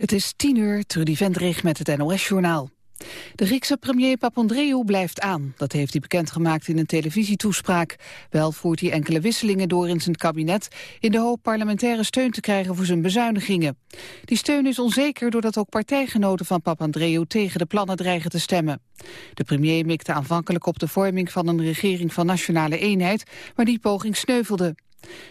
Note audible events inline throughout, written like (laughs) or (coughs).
Het is tien uur, Trudy Vendrig met het NOS-journaal. De Griekse premier Papandreou blijft aan. Dat heeft hij bekendgemaakt in een televisietoespraak. Wel voert hij enkele wisselingen door in zijn kabinet... in de hoop parlementaire steun te krijgen voor zijn bezuinigingen. Die steun is onzeker doordat ook partijgenoten van Papandreou... tegen de plannen dreigen te stemmen. De premier mikte aanvankelijk op de vorming van een regering van nationale eenheid... maar die poging sneuvelde.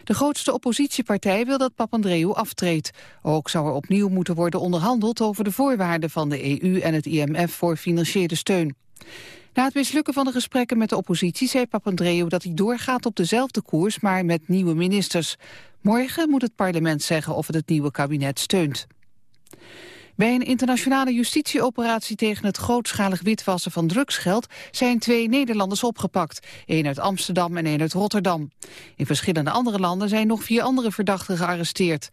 De grootste oppositiepartij wil dat Papandreou aftreedt. Ook zou er opnieuw moeten worden onderhandeld over de voorwaarden van de EU en het IMF voor financiële steun. Na het mislukken van de gesprekken met de oppositie zei Papandreou dat hij doorgaat op dezelfde koers, maar met nieuwe ministers. Morgen moet het parlement zeggen of het het nieuwe kabinet steunt. Bij een internationale justitieoperatie tegen het grootschalig witwassen van drugsgeld zijn twee Nederlanders opgepakt. één uit Amsterdam en één uit Rotterdam. In verschillende andere landen zijn nog vier andere verdachten gearresteerd.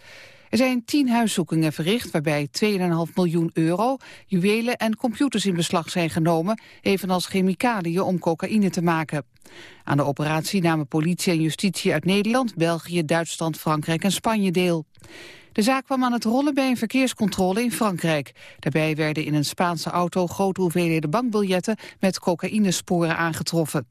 Er zijn tien huiszoekingen verricht waarbij 2,5 miljoen euro, juwelen en computers in beslag zijn genomen, evenals chemicaliën om cocaïne te maken. Aan de operatie namen politie en justitie uit Nederland, België, Duitsland, Frankrijk en Spanje deel. De zaak kwam aan het rollen bij een verkeerscontrole in Frankrijk. Daarbij werden in een Spaanse auto grote hoeveelheden bankbiljetten met cocaïnesporen aangetroffen.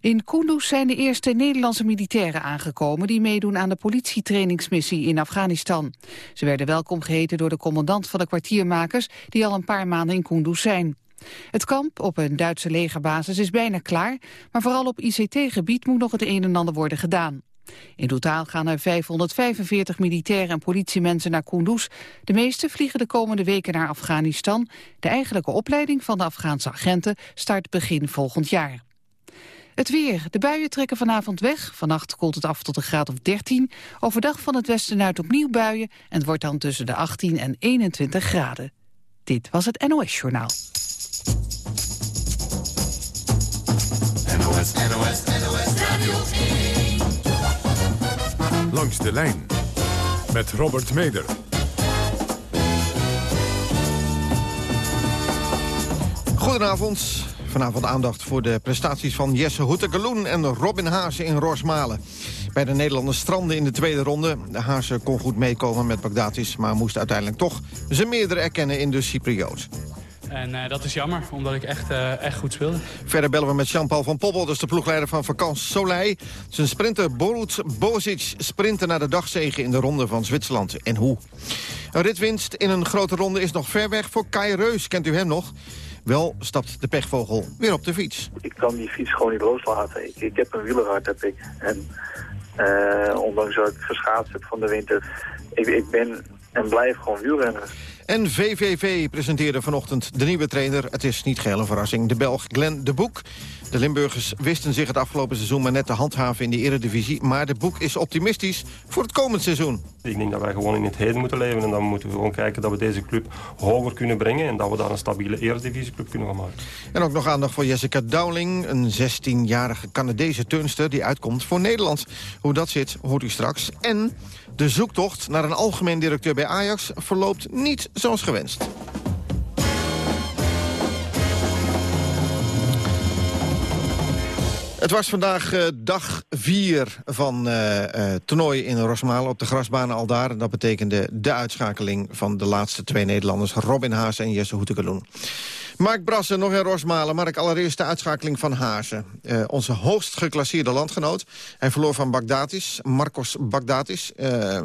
In Kunduz zijn de eerste Nederlandse militairen aangekomen... die meedoen aan de politietrainingsmissie in Afghanistan. Ze werden welkom geheten door de commandant van de kwartiermakers... die al een paar maanden in Kunduz zijn. Het kamp op een Duitse legerbasis is bijna klaar... maar vooral op ICT-gebied moet nog het een en ander worden gedaan. In totaal gaan er 545 militairen en politiemensen naar Kunduz. De meeste vliegen de komende weken naar Afghanistan. De eigenlijke opleiding van de Afghaanse agenten start begin volgend jaar. Het weer. De buien trekken vanavond weg. Vannacht koelt het af tot een graad of 13. Overdag van het westen uit opnieuw buien. En het wordt dan tussen de 18 en 21 graden. Dit was het NOS Journaal. NOS, NOS, NOS Radio Langs de lijn met Robert Meder. Goedenavond. Vanavond aandacht voor de prestaties van Jesse Hoetekeloen en Robin Haase in Rosmalen. Bij de Nederlanders stranden in de tweede ronde. De Haase kon goed meekomen met Bagdatis, maar moest uiteindelijk toch zijn meerdere erkennen in de Cyprioot. En uh, dat is jammer, omdat ik echt, uh, echt goed speelde. Verder bellen we met Jean-Paul van Poppel, dat is de ploegleider van Vakant Soleil. Zijn sprinter Borut Bozic sprinten naar de dagzegen in de ronde van Zwitserland. En hoe? Een ritwinst in een grote ronde is nog ver weg voor Kai Reus. Kent u hem nog? Wel stapt de pechvogel weer op de fiets. Ik kan die fiets gewoon niet loslaten. Ik, ik heb een wielerhart, heb ik. En uh, ondanks dat ik geschaatst heb van de winter... Ik, ik ben en blijf gewoon wielrenner. En VVV presenteerde vanochtend de nieuwe trainer. Het is niet geheel een verrassing. De Belg Glenn de Boek. De Limburgers wisten zich het afgelopen seizoen maar net te handhaven in de eredivisie. Maar de Boek is optimistisch voor het komend seizoen. Ik denk dat wij gewoon in het heden moeten leven. En dan moeten we gewoon kijken dat we deze club hoger kunnen brengen. En dat we daar een stabiele eredivisieclub kunnen gaan maken. En ook nog aandacht voor Jessica Dowling. Een 16-jarige Canadese turnster die uitkomt voor Nederland. Hoe dat zit, hoort u straks. En de zoektocht naar een algemeen directeur bij Ajax verloopt niet zoals gewenst. Het was vandaag uh, dag 4 van uh, toernooi in Rosmalen op de grasbanen al daar. Dat betekende de uitschakeling van de laatste twee Nederlanders... Robin Haas en Jesse Hoetekeloen. Mark Brassen nog in Rosmalen. Mark, allereerst de uitschakeling van Hazen. onze hoogst geclasseerde landgenoot. Hij verloor van Bagdatis, Marcos Bagdatis.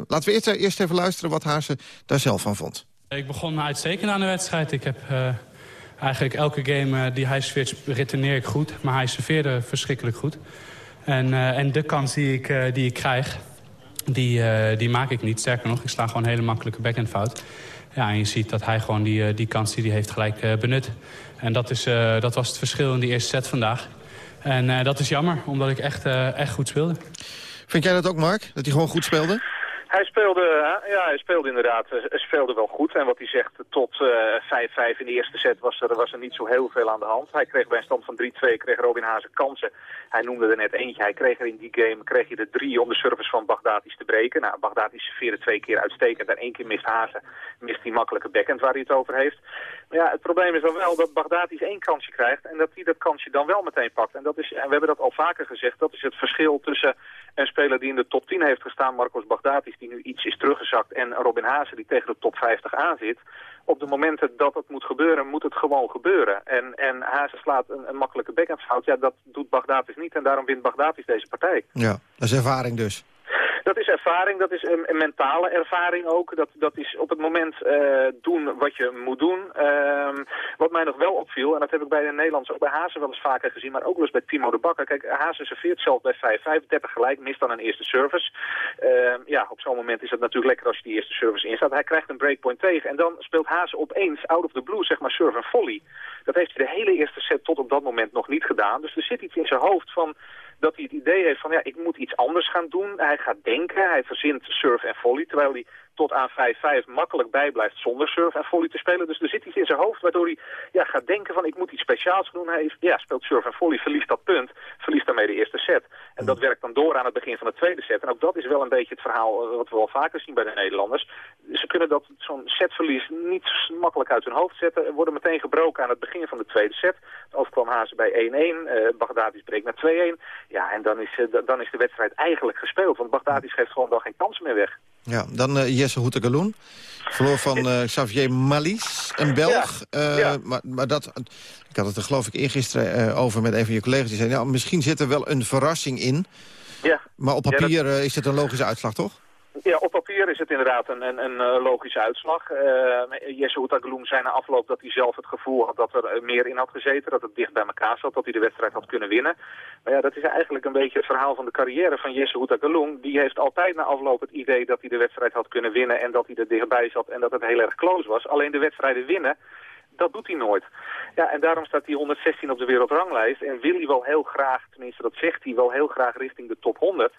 laten we eerst, eerst even luisteren wat Hazen daar zelf van vond. Ik begon uitstekend aan de wedstrijd. Ik heb eigenlijk elke game die hij serveert returneer ik goed. Maar hij serveerde verschrikkelijk goed. En, en de kans die ik, die ik krijg, die, die maak ik niet. Sterker nog, ik sla gewoon een hele makkelijke backhandfout. Ja, en je ziet dat hij gewoon die, die kans die hij heeft gelijk benut. En dat, is, dat was het verschil in die eerste set vandaag. En dat is jammer, omdat ik echt, echt goed speelde. Vind jij dat ook, Mark? Dat hij gewoon goed speelde? Hij speelde, ja, hij speelde inderdaad eh, speelde wel goed. En wat hij zegt, tot 5-5 uh, in de eerste set was er, was er niet zo heel veel aan de hand. Hij kreeg bij een stand van 3-2, kreeg Robin Hazen kansen. Hij noemde er net eentje. Hij kreeg er in die game kreeg hij er drie om de service van Baghdadis te breken. Nou, Baghdadis serveerde twee keer uitstekend. En één keer mist Hazen, mist die makkelijke backhand waar hij het over heeft. Maar ja, het probleem is dan wel dat Baghdadis één kansje krijgt. En dat hij dat kansje dan wel meteen pakt. En, dat is, en we hebben dat al vaker gezegd. Dat is het verschil tussen een speler die in de top 10 heeft gestaan, Marcos Baghdadis die nu iets is teruggezakt en Robin Haase die tegen de top 50 aan zit op de momenten dat het moet gebeuren, moet het gewoon gebeuren. En, en slaat een, een makkelijke backhandfout. Ja, dat doet Bagdatis niet en daarom wint Bagdatis deze partij. Ja, dat is ervaring dus. Dat is ervaring, dat is een, mentale ervaring ook. Dat, dat is op het moment uh, doen wat je moet doen. Uh, wat mij nog wel opviel, en dat heb ik bij de Nederlanders ook bij Hazen wel eens vaker gezien, maar ook wel eens bij Timo de Bakker. Kijk, Hazen serveert zelf bij 5, 35 gelijk, mist dan een eerste service. Uh, ja, op zo'n moment is het natuurlijk lekker als je die eerste service instaat. Hij krijgt een breakpoint tegen en dan speelt Hazen opeens out of the blue, zeg maar, serve en volley. Dat heeft hij de hele eerste set tot op dat moment nog niet gedaan. Dus er zit iets in zijn hoofd van dat hij het idee heeft van ja, ik moet iets anders gaan doen. Hij gaat denken, hij verzint surf en volley, terwijl hij tot aan 5-5 makkelijk bijblijft zonder surf en volley te spelen. Dus er zit iets in zijn hoofd waardoor hij ja, gaat denken van ik moet iets speciaals doen. Hij ja, speelt surf en volley, verliest dat punt, verliest daarmee de eerste set. En dat werkt dan door aan het begin van de tweede set. En ook dat is wel een beetje het verhaal eh, wat we wel vaker zien bij de Nederlanders. Ze kunnen dat zo'n setverlies niet makkelijk uit hun hoofd zetten. Worden meteen gebroken aan het begin van de tweede set. Over kwam Hazen bij 1-1. Uh, Baghdadis breekt naar 2-1. Ja, en dan is, uh, dan is de wedstrijd eigenlijk gespeeld. Want Baghdadis geeft gewoon dan geen kans meer weg. Ja, dan uh, Jesse Hoetegaloen. Verloor van uh, (laughs) Xavier Malis, een Belg. Ja, uh, ja. Maar, maar dat, ik had het er geloof ik eergisteren over met een van je collega's. Die zei, nou, misschien zit er wel een verrassing in. Ja. Maar op papier ja, dat... is het een logische uitslag, toch? Ja, op papier is het inderdaad een, een, een logische uitslag. Uh, Jesse Houtagloem zei na afloop dat hij zelf het gevoel had dat er meer in had gezeten. Dat het dicht bij elkaar zat, dat hij de wedstrijd had kunnen winnen. Maar ja, dat is eigenlijk een beetje het verhaal van de carrière van Jesse Houtagloem. Die heeft altijd na afloop het idee dat hij de wedstrijd had kunnen winnen en dat hij er dichtbij zat en dat het heel erg close was. Alleen de wedstrijden winnen, dat doet hij nooit. Ja, en daarom staat hij 116 op de wereldranglijst en wil hij wel heel graag, tenminste dat zegt hij, wel heel graag richting de top 100.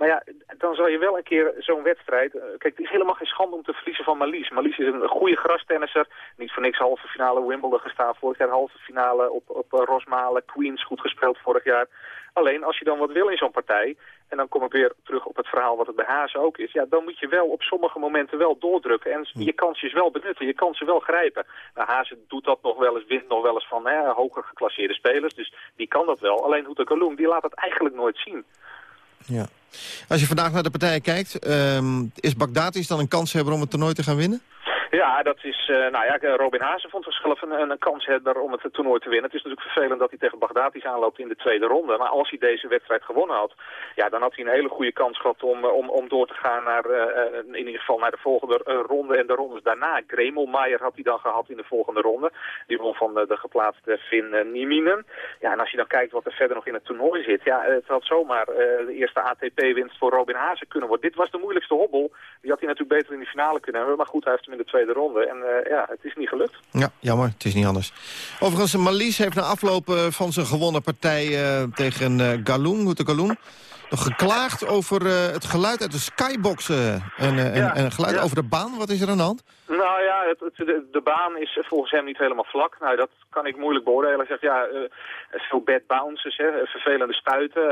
Maar ja, dan zal je wel een keer zo'n wedstrijd... Kijk, het is helemaal geen schande om te verliezen van Malies. Malies is een goede grastennisser. Niet voor niks halve finale Wimbledon gestaan. Vorig jaar halve finale op, op Rosmalen. Queens goed gespeeld vorig jaar. Alleen als je dan wat wil in zo'n partij... en dan kom ik weer terug op het verhaal wat het bij Hazen ook is... ja, dan moet je wel op sommige momenten wel doordrukken... en je kansjes wel benutten, je kansen wel grijpen. Nou, doet dat nog wel eens, wint nog wel eens van hè, hoger geclasseerde spelers... dus die kan dat wel. Alleen Hoeta Kalung, die laat het eigenlijk nooit zien. Ja. Als je vandaag naar de partijen kijkt, um, is Bagdatis dan een kans hebben om het toernooi te gaan winnen? Ja, dat is, uh, nou ja, Robin Hazen vond zichzelf een, een kanshebber om het toernooi te winnen. Het is natuurlijk vervelend dat hij tegen Bagdatis aanloopt in de tweede ronde. Maar als hij deze wedstrijd gewonnen had, ja, dan had hij een hele goede kans gehad om, om, om door te gaan naar, uh, in ieder geval naar de volgende ronde en de rondes daarna. Gremelmaier had hij dan gehad in de volgende ronde. Die won van de, de geplaatste Finn Nieminen. Ja, en als je dan kijkt wat er verder nog in het toernooi zit, ja, het had zomaar de eerste ATP-winst voor Robin Hazen kunnen worden. Dit was de moeilijkste hobbel. Die had hij natuurlijk beter in de finale kunnen hebben. Maar goed, hij heeft hem in de tweede tweede ronde. En uh, ja, het is niet gelukt. Ja, jammer. Het is niet anders. Overigens, Malies heeft na afloop van zijn gewonnen partij uh, tegen uh, Goede Galoen, nog geklaagd over het geluid uit de skyboxen en, ja, en, en geluid ja. over de baan. Wat is er aan de hand? Nou ja, het, het, de, de, baan is volgens hem niet helemaal vlak. Nou, dat kan ik moeilijk beoordelen. Hij zegt, ja, uh, veel bad bounces, hè, vervelende stuiten.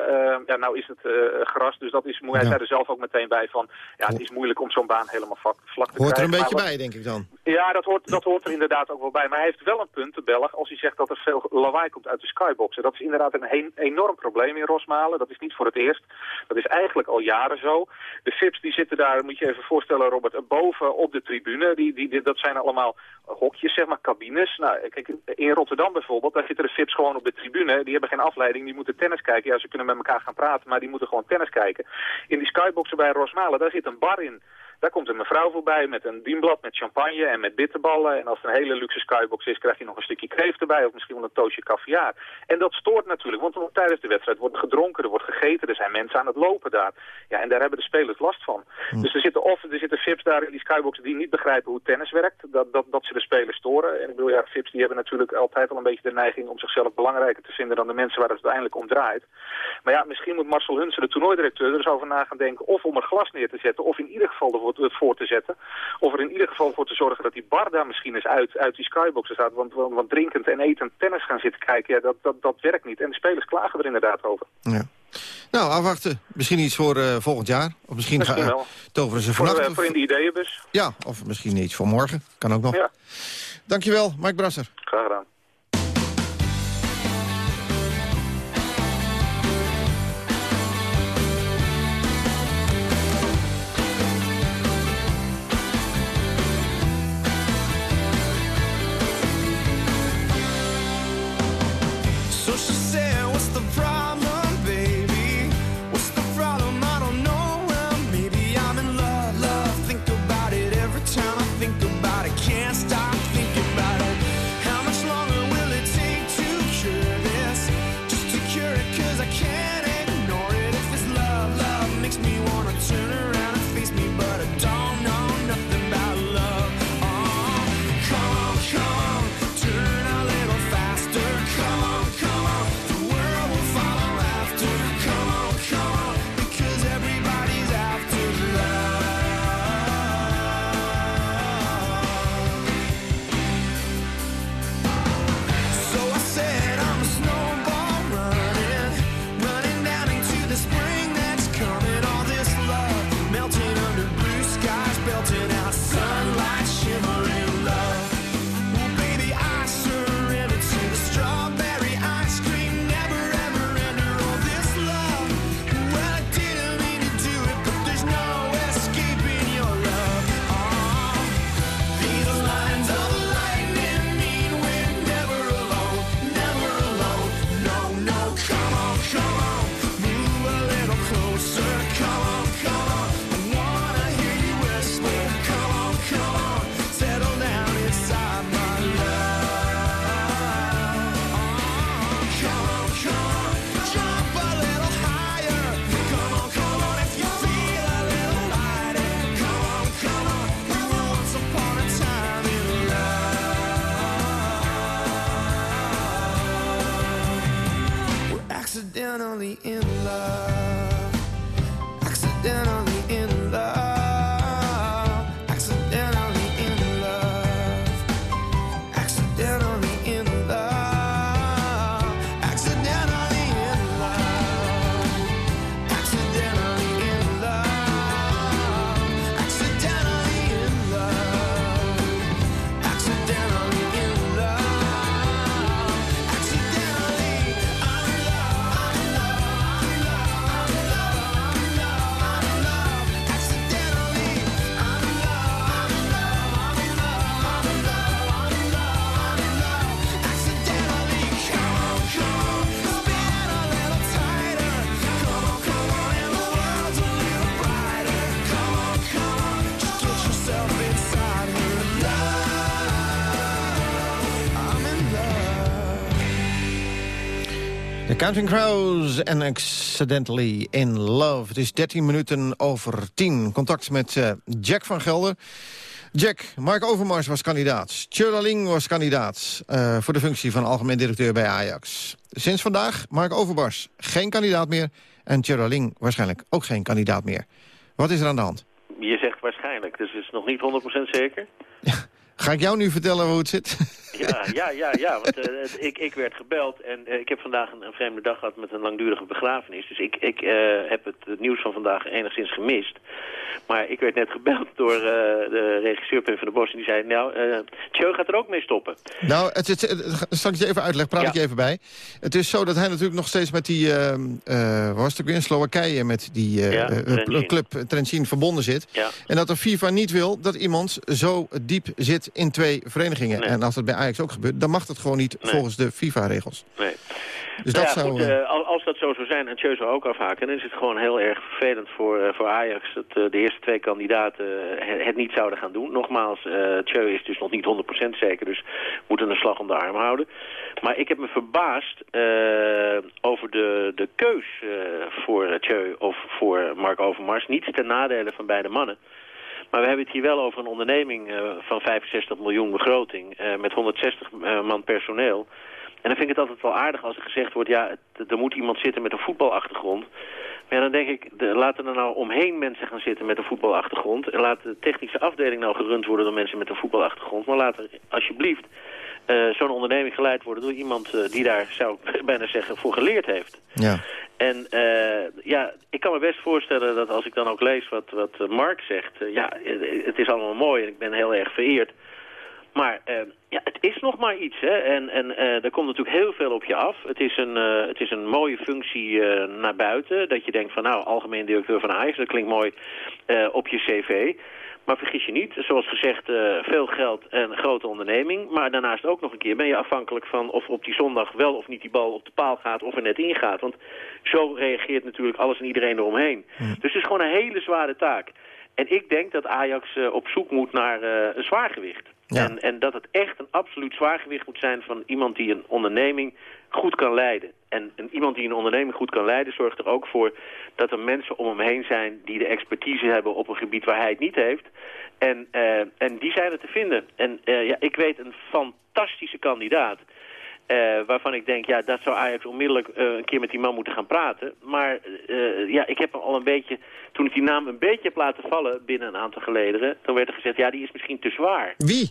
Ja, nou is het gras, dus dat is moeilijk. Hij zei er zelf ook meteen bij van, ja, het is moeilijk om zo'n baan helemaal vlak, vlak te hoort krijgen. Hoort er een beetje bij, denk ik dan? Ja, dat hoort, dat hoort er inderdaad ook wel bij. Maar hij heeft wel een punt, de Belg, als hij zegt dat er veel lawaai komt uit de skyboxen. Dat is inderdaad een he enorm probleem in Rosmalen. Dat is niet voor het eerst. Dat is eigenlijk al jaren zo. De FIPS die zitten daar, moet je even voorstellen, Robert, boven op de tribune. Die, die, dat zijn allemaal hokjes, zeg maar, cabines. Nou, kijk, in Rotterdam bijvoorbeeld, daar zitten de FIPS gewoon op de tribune. Die hebben geen afleiding, die moeten tennis kijken. Ja, ze kunnen met elkaar gaan praten, maar die moeten gewoon tennis kijken. In die skyboxen bij Rosmalen, daar zit een bar in. Daar komt een mevrouw voorbij met een dienblad met champagne en met bitterballen. En als het een hele luxe skybox is, krijg je nog een stukje kreeft erbij of misschien wel een toosje caviar. En dat stoort natuurlijk, want tijdens de wedstrijd wordt gedronken, er wordt gegeten, er zijn mensen aan het lopen daar. Ja, en daar hebben de spelers last van. Hm. Dus er zitten of er zitten FIPS daar in die skyboxen die niet begrijpen hoe tennis werkt, dat, dat, dat ze de spelers storen. En ik bedoel, ja, FIPS die hebben natuurlijk altijd al een beetje de neiging om zichzelf belangrijker te vinden dan de mensen waar het uiteindelijk om draait. Maar ja, misschien moet Marcel Hunsen, de toernooidirecteur, er eens over na gaan denken of om er glas neer te zetten, of in ieder geval het voor te zetten. Of er in ieder geval voor te zorgen dat die bar daar misschien eens uit, uit die skyboxen staat. Want, want, want drinkend en etend tennis gaan zitten kijken, ja, dat, dat, dat werkt niet. En de spelers klagen er inderdaad over. Ja. Nou, afwachten. Misschien iets voor uh, volgend jaar. Of misschien, misschien gaan toveren ze vannacht. Voor, uh, voor in de ideeënbus. Ja, of misschien iets voor morgen. Kan ook nog. Ja. Dankjewel, Mike Brasser. Graag gedaan. Counting Crows en Accidentally in Love. Het is 13 minuten over 10. Contact met eh, Jack van Gelder. Jack, Mark Overmars was kandidaat. Tjölaling was kandidaat eh, voor de functie van algemeen directeur bij Ajax. Sinds vandaag Mark Overmars geen kandidaat meer... en Tjölaling waarschijnlijk ook geen kandidaat meer. Wat is er aan de hand? Je zegt waarschijnlijk, dus het is nog niet 100% zeker? (laughs) Ga ik jou nu vertellen hoe het zit? Ja, ja, ja, ja. Want eh, ik, ik werd gebeld en eh, ik heb vandaag een, een vreemde dag gehad met een langdurige begrafenis. Dus ik, ik eh, heb het, het nieuws van vandaag enigszins gemist. Maar ik werd net gebeld door de regisseur Pim van der Bos en die zei... Nou, Tjeu gaat er ook mee stoppen. Nou, het, het, het- zal ik je even uitleggen, praat Ja. ik je even bij. Het is zo dat hij natuurlijk nog steeds met die, waar was het ook weer in Slowakije, met die Ja, club Trenčín verbonden zit. Ja. En dat de FIFA niet wil dat iemand zo diep zit in twee verenigingen. Nee. En als dat bij Ajax ook gebeurt, dan mag dat gewoon niet Nee. volgens de FIFA-regels. Nee. Dus Nou dat ja, zou... goed, eh, eh, al- als dat zo zou zijn en Tjeu zou ook afhaken... dan is het gewoon heel erg vervelend voor, eh, voor Ajax... dat de eerste twee kandidaten het, niet zouden gaan doen. Nogmaals, Tjeu is dus nog niet 100% zeker... dus we moeten een slag om de arm houden. Maar ik heb me verbaasd over de, de keus voor Tjeu of voor Mark Overmars. Niets ten nadele van beide mannen. Maar we hebben het hier wel over een onderneming eh, van 65 miljoen begroting... eh, met 160 eh, man personeel... En dan vind ik het altijd wel aardig als er gezegd wordt... ja, er moet iemand zitten met een voetbalachtergrond. Maar ja, dan denk ik, laten er nou omheen mensen gaan zitten met een voetbalachtergrond... en laat de technische afdeling nou gerund worden door mensen met een voetbalachtergrond. Maar laat er alsjeblieft eh, zo'n onderneming geleid worden... door iemand eh, die daar, zou ik (laughs) bijna zeggen, voor geleerd heeft. ja. En eh, ja, ik kan me best voorstellen dat als ik dan ook lees wat, wat Mark zegt... ja, het is allemaal mooi en ik ben heel erg vereerd... Maar ja, het is nog maar iets. Hè? En, en er komt natuurlijk heel veel op je af. Het is een, het is een mooie functie naar buiten. Dat je denkt van nou, algemeen directeur van Ajax. Dat klinkt mooi op je cv. Maar vergis je niet, zoals gezegd, eh, veel geld en grote onderneming. Maar daarnaast ook nog een keer ben je afhankelijk van of op die zondag wel of niet die bal op de paal gaat of er net ingaat. Want zo reageert natuurlijk alles en iedereen eromheen. Dus het is gewoon een hele zware taak. En ik denk dat Ajax eh, op zoek moet naar eh, een zwaargewicht. Ja. En, en dat het echt een absoluut zwaargewicht moet zijn van iemand die een onderneming goed kan leiden. En, en iemand die een onderneming goed kan leiden zorgt er ook voor dat er mensen om hem heen zijn die de expertise hebben op een gebied waar hij het niet heeft. En, eh, en die zijn er te vinden. En eh, ja, ik weet een fantastische kandidaat. eh, waarvan ik denk, ja, dat zou Ajax onmiddellijk een keer met die man moeten gaan praten. Maar ja, ik heb hem al een beetje, toen ik die naam een beetje heb laten vallen binnen een aantal gelederen, toen werd er gezegd, ja, die is misschien te zwaar. Wie?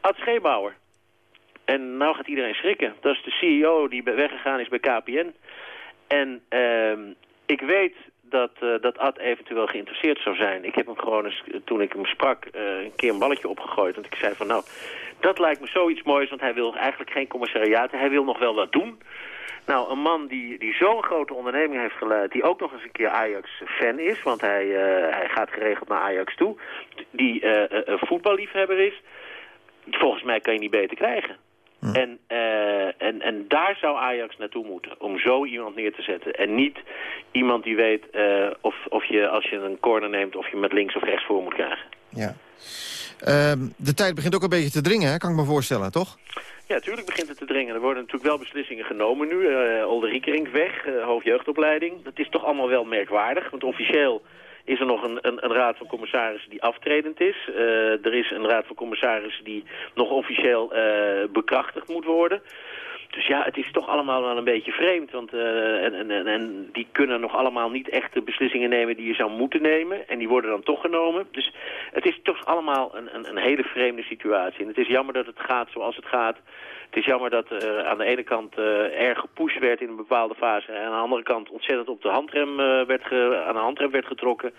Ad Scheebouwer. En nou gaat iedereen schrikken. Dat is de CEO die weggegaan is bij KPN. En ehm, ik weet dat, eh, dat Ad eventueel geïnteresseerd zou zijn. Ik heb hem gewoon eens, eh, toen ik hem sprak, eh, een keer een balletje opgegooid. Want ik zei van nou, dat lijkt me zoiets moois, want hij wil eigenlijk geen commissariaat. Hij wil nog wel wat doen. Nou, een man die, die zo'n grote onderneming heeft geleid... die ook nog eens een keer Ajax-fan is... want hij, hij gaat geregeld naar Ajax toe... die een voetballiefhebber is... volgens mij kan je niet beter krijgen. En, eh, en, en daar zou Ajax naartoe moeten, om zo iemand neer te zetten. En niet iemand die weet eh, of, of je als je een corner neemt... of je met links of rechts voor moet krijgen. Ja. Ehm, de tijd begint ook een beetje te dringen, hè? kan ik me voorstellen, toch? Ja, natuurlijk begint het te dringen. Er worden natuurlijk wel beslissingen genomen nu. Eh Olde Riekerink weg, eh, hoofdjeugdopleiding. Dat is toch allemaal wel merkwaardig, want officieel is er nog een, een, een raad van commissarissen die aftredend is. Eh, er is een raad van commissarissen die nog officieel eh, bekrachtigd moet worden. Dus ja, het is toch allemaal wel een beetje vreemd. Want eh, en, en, en, die kunnen nog allemaal niet echt de beslissingen nemen die je zou moeten nemen. En die worden dan toch genomen. Dus het is toch allemaal een, een, een hele vreemde situatie. En het is jammer dat het gaat zoals het gaat. Het is jammer dat er aan de ene kant eh, erg gepusht werd in een bepaalde fase... en aan de andere kant ontzettend op de handrem, eh, werd aan de handrem werd getrokken.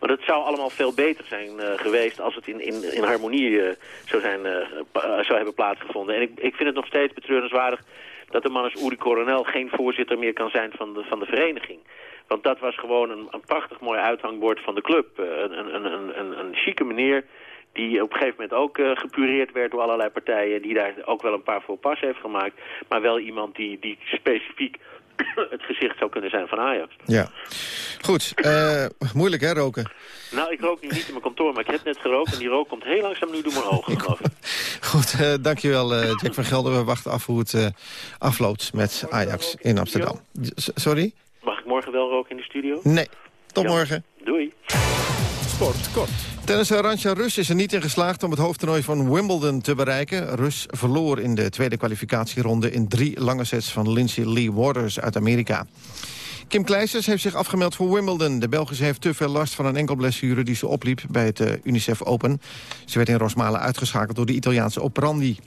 Maar het zou allemaal veel beter zijn eh, geweest als het in, in, in harmonie eh, zou, zijn, eh, eh, zou hebben plaatsgevonden. En ik, ik vind het nog steeds betreurenswaardig dat de man als Uri Coronel geen voorzitter meer kan zijn van de, van de vereniging. Want dat was gewoon een, een prachtig mooi uithangbord van de club. Eh, een, een, een, een, een chique meneer die op een gegeven moment ook eh, gepureerd werd door allerlei partijen... die daar ook wel een paar voor pas heeft gemaakt. Maar wel iemand die, die specifiek (coughs) het gezicht zou kunnen zijn van Ajax. Ja. Goed, eh, moeilijk hè, roken? Nou, ik rook nu niet in mijn kantoor, maar ik heb net gerookt... en die rook komt heel langzaam nu door mijn ogen, geloof ik. Goed, eh, dankjewel eh, Jack van Gelder. We wachten af hoe het afloopt met Ajax in Amsterdam. Sorry? Mag ik morgen wel roken in de studio? Nee. Tot Ja. morgen. Doei. Sport kort. Tennisser Arantxa Rus is er niet in geslaagd om het hoofdtoernooi van Wimbledon te bereiken. Rus verloor in de tweede kwalificatieronde in drie lange sets van Lindsay Lee Waters uit Amerika. Kim Kleisters heeft zich afgemeld voor Wimbledon. De Belgische heeft te veel last van een enkel blessure die ze opliep bij het eh, Unicef Open. Ze werd in Rosmalen uitgeschakeld door de Italiaanse operandi.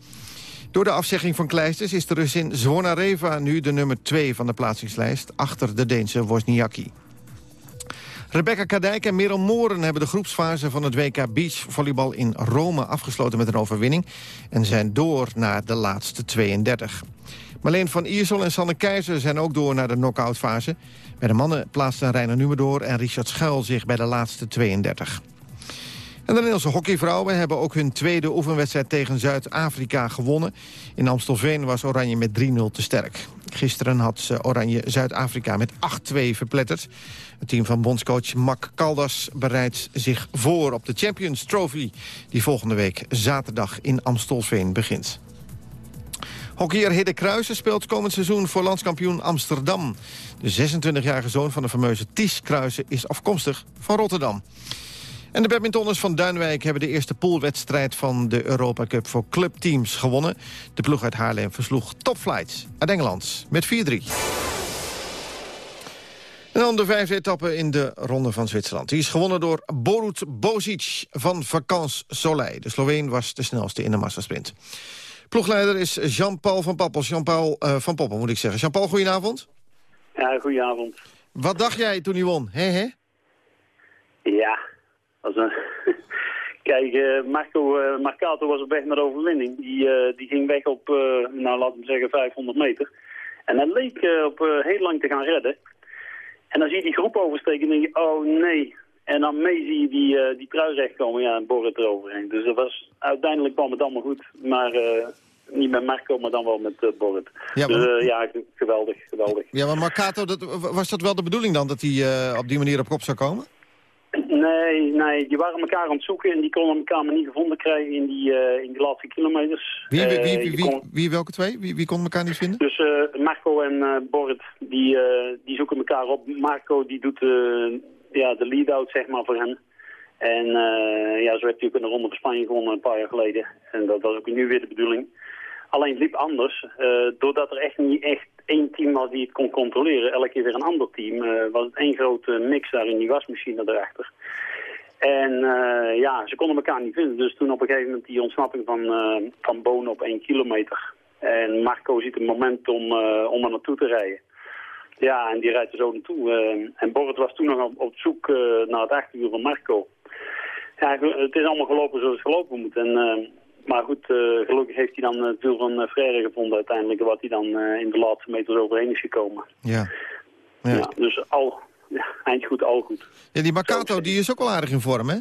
Door de afzegging van Kleisters is de Russin Zvonareva nu de nummer 2 van de plaatsingslijst... achter de Deense Wozniacki. Rebecca Kadijk en Merel Mooren hebben de groepsfase van het WK Beachvolleybal in Rome afgesloten met een overwinning en zijn door naar de laatste 32. Marleen van Iersel en Sanne Keizer zijn ook door naar de knock-outfase. Bij de mannen plaatsten Reiner Numerdoor en Richard Schuil zich bij de laatste 32. En de Nederlandse hockeyvrouwen hebben ook hun tweede oefenwedstrijd tegen Zuid-Afrika gewonnen. In Amstelveen was Oranje met 3-0 te sterk. Gisteren had Oranje Zuid-Afrika met 8-2 verpletterd. Het team van bondscoach Mac Caldas bereidt zich voor op de Champions Trophy... die volgende week zaterdag in Amstelveen begint. Hockeyer Hidde Kruijsen speelt komend seizoen voor landskampioen Amsterdam. De 26-jarige zoon van de fameuze Ties Kruijsen is afkomstig van Rotterdam. En de badmintonners van Duinwijk hebben de eerste poolwedstrijd van de Europa Cup voor clubteams gewonnen. De ploeg uit Haarlem versloeg Topflight uit Engeland met 4-3. En dan de vijfde etappe in de Ronde van Zwitserland. Die is gewonnen door Borut Bozic van Vakans Soleil. De Sloveen was de snelste in de massasprint. Ploegleider is Jean-Paul van Pappel. Jean-Paul eh, van Poppel moet ik zeggen. Jean-Paul, goedenavond. Ja, goedenavond. Wat dacht jij toen hij won? Hè? Ja, een... (laughs) Kijk, eh, Marco eh, Marcato was op weg naar de overwinning. Die, eh, die ging weg op, eh, nou laten we zeggen, 500 meter. En hij leek eh, op eh, heel lang te gaan redden. En dan zie je die groep oversteken en denk je, oh nee. En dan mee zie je die, eh, die trui recht komen, ja, en Borret eroverheen. Dus dat was, uiteindelijk kwam het allemaal goed. Maar eh, niet met Marco, maar dan wel met uh, Borret. Ja, dus eh, ja, geweldig, geweldig. Ja, maar Marcato, dat, was dat wel de bedoeling dan... dat hij eh, op die manier op kop zou komen? Nee, nee, die waren elkaar aan het zoeken en die konden elkaar maar niet gevonden krijgen in die, eh, in die laatste kilometers. Wie, wie, Eh, wie, wie, welke twee? Wie, wie kon elkaar niet vinden? dus eh, Marco en eh Borrit, die, die zoeken elkaar op. Marco die doet ja, de lead-out zeg maar voor hen. En ja, zo werd ook in de Ronde van Spanje gewonnen een paar jaar geleden. En dat was ook nu weer de bedoeling. Alleen liep anders. eh, doordat er echt niet echt één team was die het kon controleren. Elke keer weer een ander team. eh, was het één grote mix daar in die wasmachine erachter. En eh, ja, ze konden elkaar niet vinden. Dus toen op een gegeven moment die ontsnapping van, eh van Bonen op één kilometer. En Marco ziet een moment om, om er naartoe te rijden. Ja, en die rijdt er zo naartoe. en Borret was toen nog op, op zoek naar het achterwiel van Marco. Ja, het is allemaal gelopen zoals het gelopen moet. En, maar goed, eh, gelukkig heeft hij dan het wiel van uh, Frère gevonden uiteindelijk... wat hij dan eh, in de laatste meters overheen is gekomen. Ja. Ja. Ja. dus al, ja, eind goed, al goed. ja, die Marcato die is ook wel aardig in vorm, hè?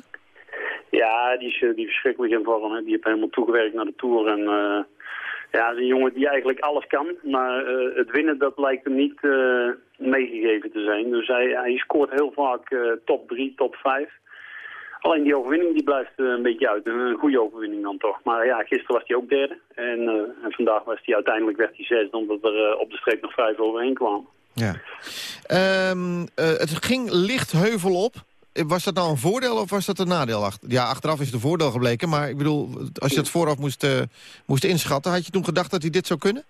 Ja, die is, eh, die verschrikkelijk in vorm. Hè. Die heeft helemaal toegewerkt naar de Tour. En, eh, ja, een jongen die eigenlijk alles kan. Maar eh, het winnen, dat lijkt hem niet eh, meegegeven te zijn. Dus hij, hij scoort heel vaak eh, top 3, top 5. Alleen die overwinning die blijft eh, een beetje uit. Een goede overwinning dan toch. Maar ja, gisteren was hij ook derde. En, eh, en vandaag was hij uiteindelijk werd hij zesde. Omdat er eh, op de streep nog vijf overheen kwamen. Ja. Ehm, eh, het ging licht heuvel op. Was dat nou een voordeel of was dat een nadeel? Ja, achteraf is het een voordeel gebleken. Maar ik bedoel, als je het vooraf moest, moest inschatten... had je toen gedacht dat hij dit zou kunnen?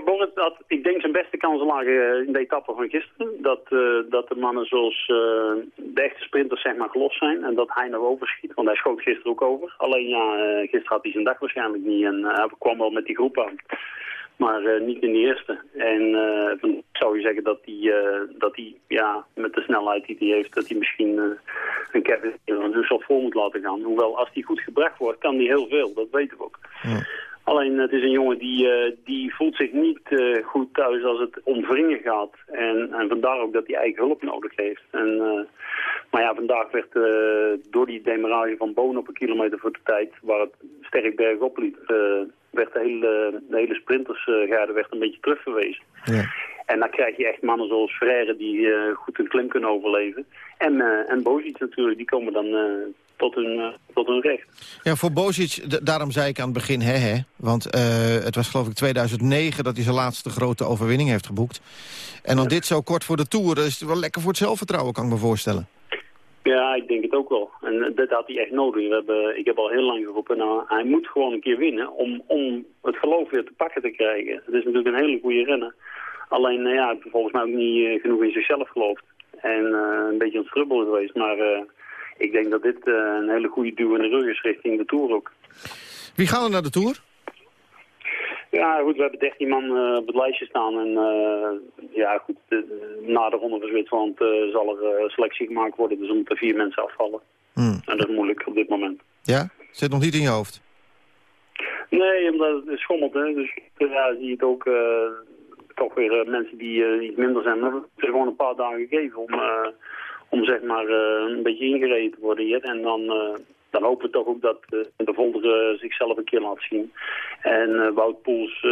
Borrit had, ik denk zijn beste kansen lagen eh, in de etappe van gisteren. Dat, eh, dat de mannen zoals eh, de echte sprinters zeg maar gelost zijn en dat hij nog overschiet. Want hij schoot gisteren ook over. Alleen ja, eh, gisteren had hij zijn dag waarschijnlijk niet en hij kwam wel met die groep aan. Maar niet in de eerste. En dan zou je zeggen dat hij, dat hij ja, met de snelheid die hij heeft, dat hij misschien een Kevin dus al voor moet laten gaan. Hoewel, als hij goed gebracht wordt, kan hij heel veel. Dat weten we ook. Alleen het is een jongen die, eh, die voelt zich niet eh, goed thuis als het om wringen gaat. En, en vandaar ook dat hij eigen hulp nodig heeft. En, eh, maar ja, vandaag werd door die demarage van Boon op een kilometer voor de tijd, waar het sterk bergop liep, werd de hele, de hele sprintersgarde werd een beetje terugverwezen. Ja. En dan krijg je echt mannen zoals Frère die goed een klim kunnen overleven. En, en Bozic natuurlijk, die komen dan tot, hun, eh, tot hun recht. Ja, voor Bosic, d- daarom zei ik aan het begin hè hè. Want eh, het was geloof ik 2009 dat hij zijn laatste grote overwinning heeft geboekt. En dan dit zo kort voor de Tour, dat is wel lekker voor het zelfvertrouwen, kan ik me voorstellen. Ja, ik denk het ook wel. En eh, dat had hij echt nodig. We hebben, ik heb al heel lang geroepen, nou, hij moet gewoon een keer winnen om, om het geloof weer te pakken te krijgen. Het is natuurlijk een hele goede renner. Alleen, eh, ja, volgens mij ook niet genoeg in zichzelf geloofd. En een beetje aan het strubbelen geweest. Maar ik denk dat dit eh, een hele goede duw in de rug is richting de Tour ook. Wie gaan er naar de Tour? Ja, goed, we hebben 13 man eh, op het lijstje staan. En eh, ja, goed, de- na de ronde van Zwitserland zal er selectie gemaakt worden. Dus er moeten vier mensen afvallen. Hmm. En dat is moeilijk op dit moment. Ja? Zit nog niet in je hoofd? Nee, omdat het schommelt, hè. Dus ja, zie je het ook toch weer mensen die iets minder zijn. We hebben gewoon een paar dagen gegeven om, om zeg maar eh, een beetje ingereden te worden hier. En dan, eh, dan hopen we toch ook dat eh, de Volder zichzelf een keer laat zien. En Wout Poels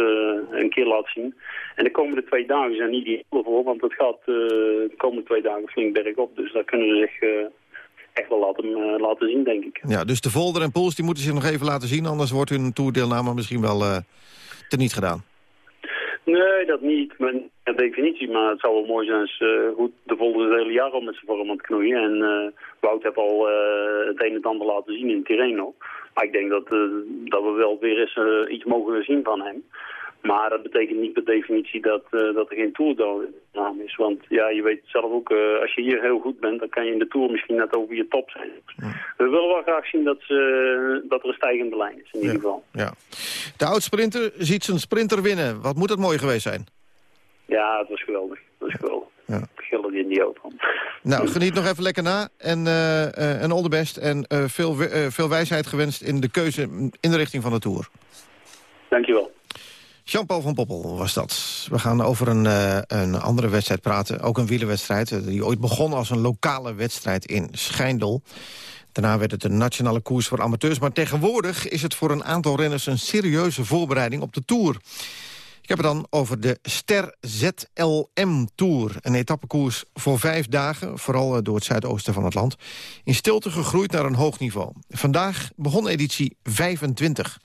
een keer laat zien. En de komende twee dagen zijn niet die voor, want het gaat de komende twee dagen flink bergop. Dus daar kunnen ze zich echt wel laten, laten zien, denk ik. Ja, dus de Volder en Poels die moeten zich nog even laten zien... anders wordt hun toerdeelname misschien wel eh teniet gedaan. Nee, dat niet. Per definitie. Maar het zou wel mooi zijn als eh, goed de volgende hele jaar al met z'n vorm aan het knoeien. En eh Wout heeft al eh, het een en ander laten zien in Tirreno. Maar ik denk dat, dat we wel weer eens iets mogen zien van hem. Maar dat betekent niet per definitie dat, eh, dat er geen toernaam is. Want ja, je weet zelf ook, eh, als je hier heel goed bent, dan kan je in de Tour misschien net over je top zijn. We willen wel graag zien dat, ze, dat er een stijgende lijn is, in ieder geval. Ja. De oud-sprinter ziet zijn sprinter winnen. Wat moet dat mooi geweest zijn? Ja, het was geweldig. Het was geweldig. Ja. Gillen in die auto. Nou, geniet nog even lekker na. En, eh, en all the best. En veel, veel wijsheid gewenst in de keuze in de richting van de Tour. Dankjewel. Jean-Paul van Poppel was dat. We gaan over een, eh, een andere wedstrijd praten. Ook een wielerwedstrijd. eh, Die ooit begon als een lokale wedstrijd in Schijndel. Daarna werd het een nationale koers voor amateurs. Maar tegenwoordig is het voor een aantal renners... een serieuze voorbereiding op de Tour. Ik heb het dan over de Ster ZLM Tour. Een etappekoers voor vijf dagen, vooral eh, door het zuidoosten van het land. In stilte gegroeid naar een hoog niveau. Vandaag begon editie 25.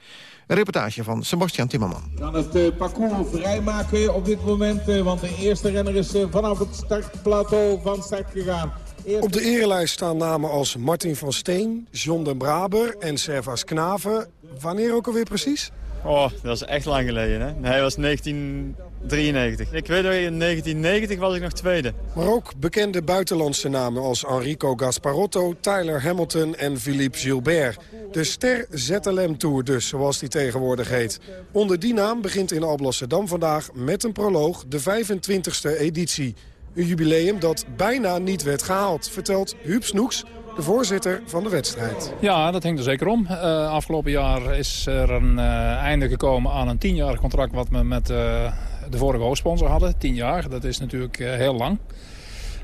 Een reportage van Sebastian Timmerman. Dan het eh, parcours vrijmaken op dit moment. Eh, want de eerste renner is eh, vanaf het startplateau van start gegaan. Op de erelijst staan namen als Martin van Steen, John den Braber en Servas Knaven. Wanneer ook alweer precies? Oh, dat is echt lang geleden. Hè? Hij was 19... 93. Ik weet nog, in 1990 was ik nog tweede. Maar ook bekende buitenlandse namen als Enrico Gasparotto, Tyler Hamilton en Philippe Gilbert. De Ster ZLM Tour dus, zoals die tegenwoordig heet. Onder die naam begint in Alblasserdam vandaag met een proloog de 25e editie. Een jubileum dat bijna niet werd gehaald, vertelt Huub Snoeks, de voorzitter van de wedstrijd. Ja, dat hangt er zeker om. Eh, afgelopen jaar is er een eh, einde gekomen aan een tienjarig contract... wat me met uh, de vorige hoofdsponsor hadden. Tien jaar, dat is natuurlijk eh, heel lang.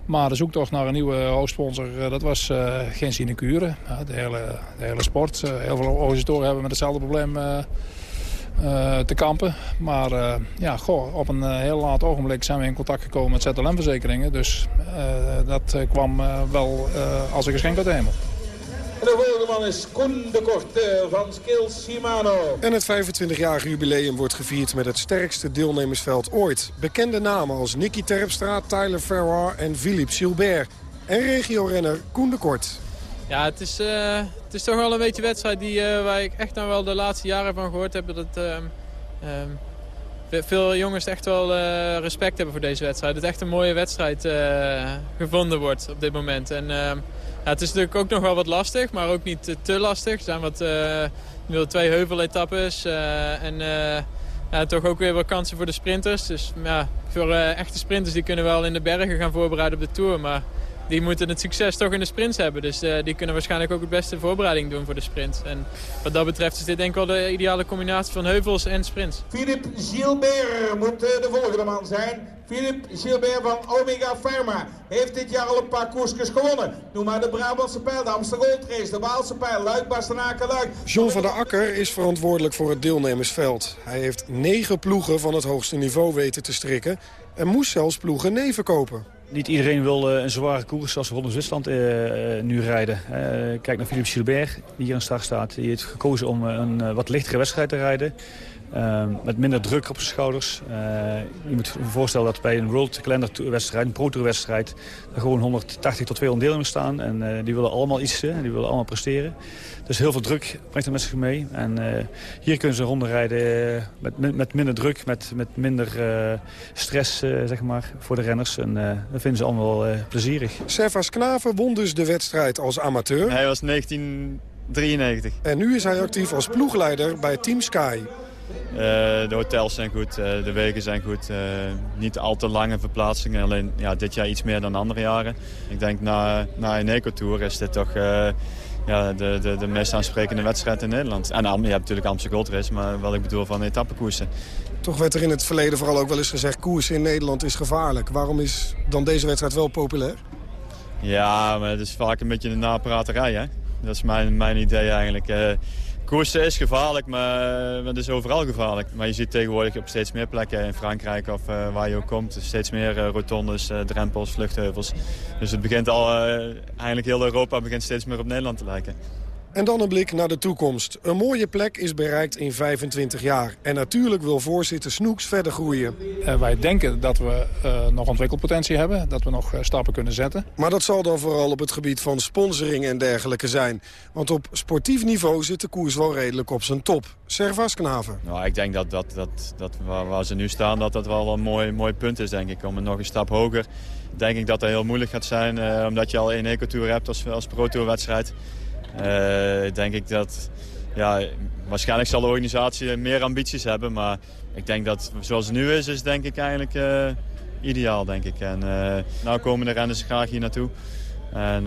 Maar de zoektocht naar een nieuwe hoofdsponsor, eh, dat was eh, geen sinecure. De, hele, de hele sport. heel veel organisatoren hebben met hetzelfde probleem te kampen. Maar ja, goh, op een heel laat ogenblik zijn we in contact gekomen met ZLM-verzekeringen. Dus dat kwam wel als een geschenk uit de hemel. En de volgende man is Koen de Korte van Skills Shimano. En het 25-jarige jubileum wordt gevierd met het sterkste deelnemersveld ooit. Bekende namen als Nicky Terpstra, Tyler Farrar en Philippe Gilbert. En regiorenner Koen de Kort. Ja, het is, eh, het is toch wel een beetje een wedstrijd die, eh, waar ik echt nou wel de laatste jaren van gehoord heb. Dat ehm, ehm, veel jongens echt wel eh, respect hebben voor deze wedstrijd. Dat het echt een mooie wedstrijd uh, gevonden wordt op dit moment. En uh, het is natuurlijk ook nog wel wat lastig, maar ook niet te lastig. Er zijn wat, nu twee heuveletappes en ja, toch ook weer wat kansen voor de sprinters. Dus ja, voor echte sprinters die kunnen wel in de bergen gaan voorbereiden op de Tour. Maar die moeten het succes toch in de sprints hebben. Dus uh, die kunnen waarschijnlijk ook het beste voorbereiding doen voor de sprint. En wat dat betreft is dit denk ik wel de ideale combinatie van heuvels en sprints. Philippe Gilbert moet uh, de volgende man zijn. Philippe Gilbert van Omega Pharma heeft dit jaar al een paar koersjes gewonnen. Noem maar de Brabantse Pijl, de Amsterdam Gold Race, de Waalse Pijl, Luik, Bastenaken, Luik. John van der Akker is verantwoordelijk voor het deelnemersveld. Hij heeft negen ploegen van het hoogste niveau weten te strikken... en moest zelfs ploegen neven kopen. Niet iedereen wil een zware koers zoals we in Zwitserland uh, nu rijden. Kijk naar Philippe Gilbert, die hier aan start staat. Die heeft gekozen om een wat lichtere wedstrijd te rijden. Uh, met minder druk op zijn schouders. Je moet je voorstellen dat bij een World Calendar wedstrijd, een Pro Tour wedstrijd, er gewoon 180 tot 200 deelnemers staan. En die willen allemaal iets, die willen allemaal presteren. Dus heel veel druk brengt er met zich mee. En hier kunnen ze ronde rijden met, met minder druk, met, met minder stress zeg maar, voor de renners. En dat vinden ze allemaal plezierig. Servas Knaven won dus de wedstrijd als amateur. Hij was 1993. En nu is hij actief als ploegleider bij Team Sky. Uh, de hotels zijn goed, uh, de wegen zijn goed. Uh, niet al te lange verplaatsingen, alleen ja, dit jaar iets meer dan andere jaren. Ik denk na, na een Eco-tour is dit toch ja, de, de, de meest aansprekende wedstrijd in Nederland. En je hebt natuurlijk Amsterdam Gold Race, maar wat ik bedoel van etappekoersen. Toch werd er in het verleden vooral ook wel eens gezegd... koersen in Nederland is gevaarlijk. Waarom is dan deze wedstrijd wel populair? Ja, maar het is vaak een beetje een napraterij, hè. Dat is mijn, mijn idee eigenlijk. Koersen is gevaarlijk, maar het is overal gevaarlijk. Maar je ziet tegenwoordig op steeds meer plekken in Frankrijk of uh, waar je ook komt... steeds meer uh, rotondes, drempels, vluchtheuvels. Dus het begint al, eigenlijk heel Europa begint steeds meer op Nederland te lijken. En dan een blik naar de toekomst. Een mooie plek is bereikt in 25 jaar. En natuurlijk wil voorzitter Snoeks verder groeien. Uh, wij denken dat we uh, nog ontwikkelpotentie hebben. Dat we nog uh, stappen kunnen zetten. Maar dat zal dan vooral op het gebied van sponsoring en dergelijke zijn. Want op sportief niveau zit de koers wel redelijk op zijn top. Servas Knaven. Nou, ik denk dat, dat, dat, dat waar, waar, ze nu staan, dat dat wel een mooi, mooi punt is, denk ik. Om het nog een stap hoger. Denk ik dat dat heel moeilijk gaat zijn. omdat je al één ecotour hebt als, als pro-tourwedstrijd. Uh, denk ik dat... Ja, waarschijnlijk zal de organisatie meer ambities hebben. Maar ik denk dat zoals het nu is, is denk ik eigenlijk uh, ideaal. Denk ik. En uh, nou komen de renners graag hier naartoe. En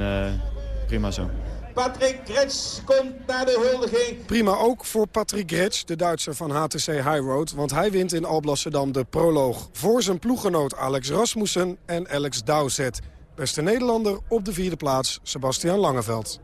prima zo. Patrick Gretsch komt naar de huldiging. Prima ook voor Patrick Gretsch, de Duitser van HTC High Road. Want hij wint in Alblasserdam de proloog. Voor zijn ploeggenoot Alex Rasmussen en Alex Dowsett. Beste Nederlander op de vierde plaats, Sebastian Langeveld.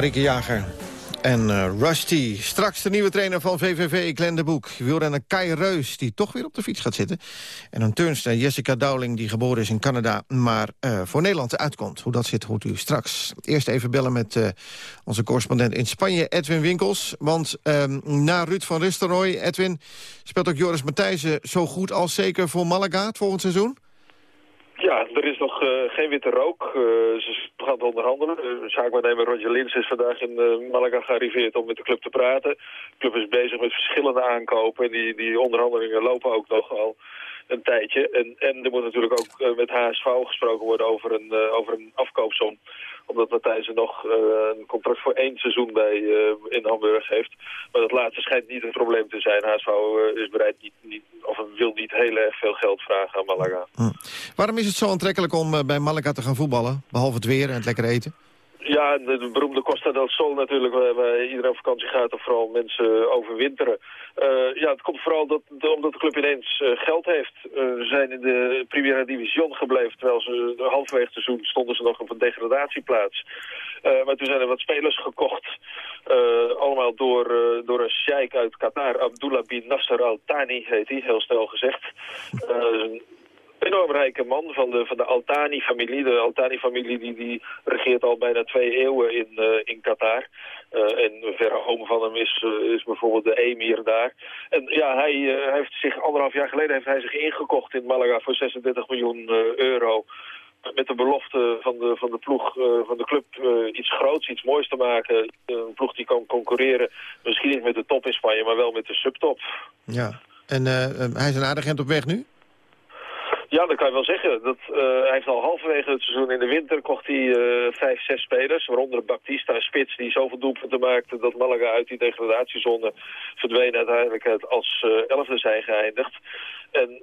Marieke Jager en eh, Rusty. Straks de nieuwe trainer van VVV, Glenn de Boek. Wielrenner Kai Reus, die toch weer op de fiets gaat zitten. En een turnster Jessica Dowling, die geboren is in Canada... maar eh, voor Nederland uitkomt. Hoe dat zit, hoort u straks. Eerst even bellen met eh, onze correspondent in Spanje, Edwin Winkels. Want ehm, na Ruud van Ristelrooy, Edwin... speelt ook Joris Matthijssen zo goed als zeker voor Malaga het volgend seizoen? Ja, er is nog eh, geen witte rook. Eh, ze gaan onderhandelen. Uh, zaakwaarnemer Roger Lins is vandaag in eh, Malaga gearriveerd om met de club te praten. De club is bezig met verschillende aankopen. En die, die onderhandelingen lopen ook nog al een tijdje. En, en er moet natuurlijk ook eh, met HSV gesproken worden over een, eh, over een afkoopsom omdat Matthijsen nog eh, een contract voor één seizoen bij, eh, in Hamburg heeft. Maar dat laatste schijnt niet een probleem te zijn. HSV eh, is bereid niet, niet, of wil niet heel erg veel geld vragen aan Malaga. Waarom is het zo aantrekkelijk om eh, bij Malaga te gaan voetballen? Behalve het weer en het lekker eten? Ja, de, de beroemde Costa del Sol natuurlijk, waar, iedereen vakantie gaat of vooral mensen overwinteren. Eh, ja, het komt vooral dat, omdat de club ineens eh, geld heeft. Eh, ze zijn in de Primera Division gebleven, terwijl ze halverwege seizoen stonden ze nog op een degradatieplaats. Eh, maar toen zijn er wat spelers gekocht, eh, allemaal door, eh, door een sheik uit Qatar, Abdullah bin Nasser Al Thani heet hij, heel snel gezegd. Enorm rijke man van de, van de Altani-familie. De Altani-familie die, die regeert al bijna twee eeuwen in, eh, in Qatar. Eh, en een verre oom van hem is, eh, is bijvoorbeeld de emir daar. En ja, hij heeft zich anderhalf jaar geleden heeft hij zich ingekocht in Malaga voor 36 miljoen euro. Met de belofte van de, van de ploeg, van de club, iets groots, iets moois te maken. Een ploeg die kan concurreren, misschien niet met de top in Spanje, maar wel met de subtop. Ja. En hij is een aardig op weg nu? Ja, dat kan je wel zeggen. Dat, eh, hij heeft al halverwege het seizoen in de winter kocht hij eh, vijf, zes spelers. Waaronder Baptista, een spits, die zoveel doelpunten maakte dat Malaga uit die degradatiezone verdween. Uiteindelijk als eh, elfde zijn geëindigd. En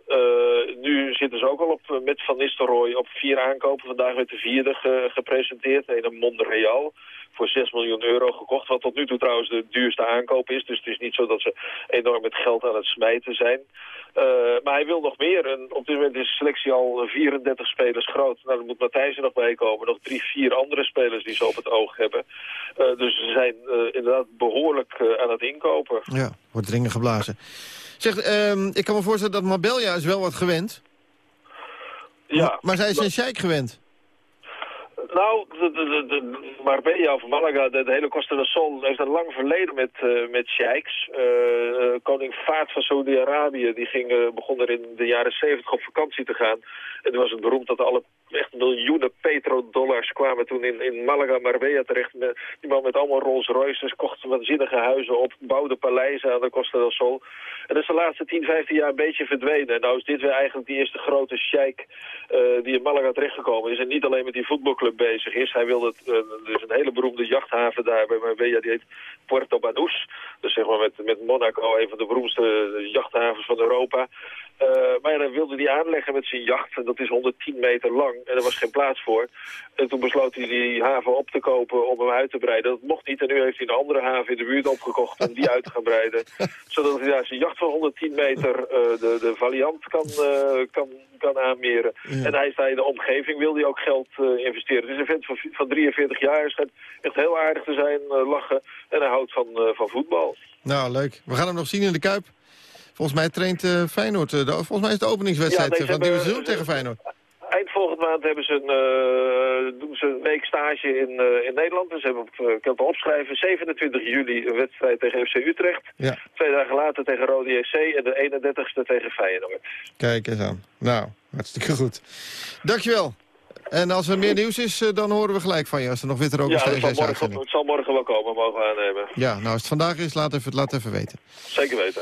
nu zitten ze ook al op, met Van Nistelrooy op vier aankopen. Vandaag werd de vierde ge- gepresenteerd. Een in Monreal voor 6 miljoen euro gekocht. Wat tot nu toe trouwens de duurste aankoop is. Dus het is niet zo dat ze enorm met geld aan het smijten zijn. Eh, maar hij wil nog meer. En op dit moment is de selectie al eh, 34 spelers groot. Nou, dan moet Matthijs er nog bij komen. Nog drie, vier andere spelers die ze op het oog hebben. Eh, dus ze zijn eh, inderdaad behoorlijk eh, aan het inkopen. Ja, wordt dringend geblazen. Zeg, ehm, ik kan me voorstellen dat Marbella is wel wat gewend. Ja. Maar zij is een sheik gewend. Nou, de, Marbella of Malaga, de, hele Costa del Sol heeft een lang verleden met, eh met sheiks. Eh, eh, koning Vaat van Saudi-Arabië, die begon er in de jaren 70 op vakantie te gaan. En toen was het beroemd dat alle echt miljoenen petrodollars kwamen toen in, in Malaga, Marbella terecht. Die man met allemaal Rolls Royces, kocht waanzinnige huizen op, bouwde paleizen aan de Costa del Sol. En dat is de laatste 10, 15 jaar een beetje verdwenen. En nou is dit weer eigenlijk die eerste grote sheik die in Malaga terechtgekomen is. En niet alleen met die voetbalclub is. Hij wilde, het, eh, een hele beroemde jachthaven daar bij Marbella, die heet Puerto Banús. Dus zeg maar met, met Monaco, een van de beroemdste jachthavens van Europa. Eh, maar ja, dan wilde hij aanleggen met zijn jacht. En dat is 110 meter lang. En er was geen plaats voor. En toen besloot hij die haven op te kopen om hem uit te breiden. Dat mocht niet. En nu heeft hij een andere haven in de buurt opgekocht om die uit te gaan breiden. (laughs) Zodat hij daar zijn jacht van 110 meter eh, de, de Valiant kan, eh, kan, kan aanmeren. En hij is daar in de omgeving, wil hij ook geld investeren. Het is een vent van, van 43 jaar. Hij schijnt echt heel aardig te zijn, lachen. En hij houdt van, van voetbal. Nou, leuk. We gaan hem nog zien in de Kuip. Volgens mij traint eh, Feyenoord. eh, de, volgens mij is de openingswedstrijd Ja, nee, eh, van ze het nieuwe seizoen tegen Feyenoord. Eind volgende maand hebben ze een, eh, doen ze een week stage in, eh, in Nederland. Dus ze hebben eh, ik kan het opschrijven, 27 juli een wedstrijd tegen FC Utrecht. Ja, Twee dagen later tegen Rode JC en de 31ste tegen Feyenoord. kijk eens aan. Nou, hartstikke goed. Dankjewel. En als er meer nieuws is, eh, dan horen we gelijk van je. Als er nog witte rook is het tijdens deze morgen, het zal morgen wel komen, mogen we aannemen. Ja, nou als het vandaag is, laat even, laat even weten. Zeker weten.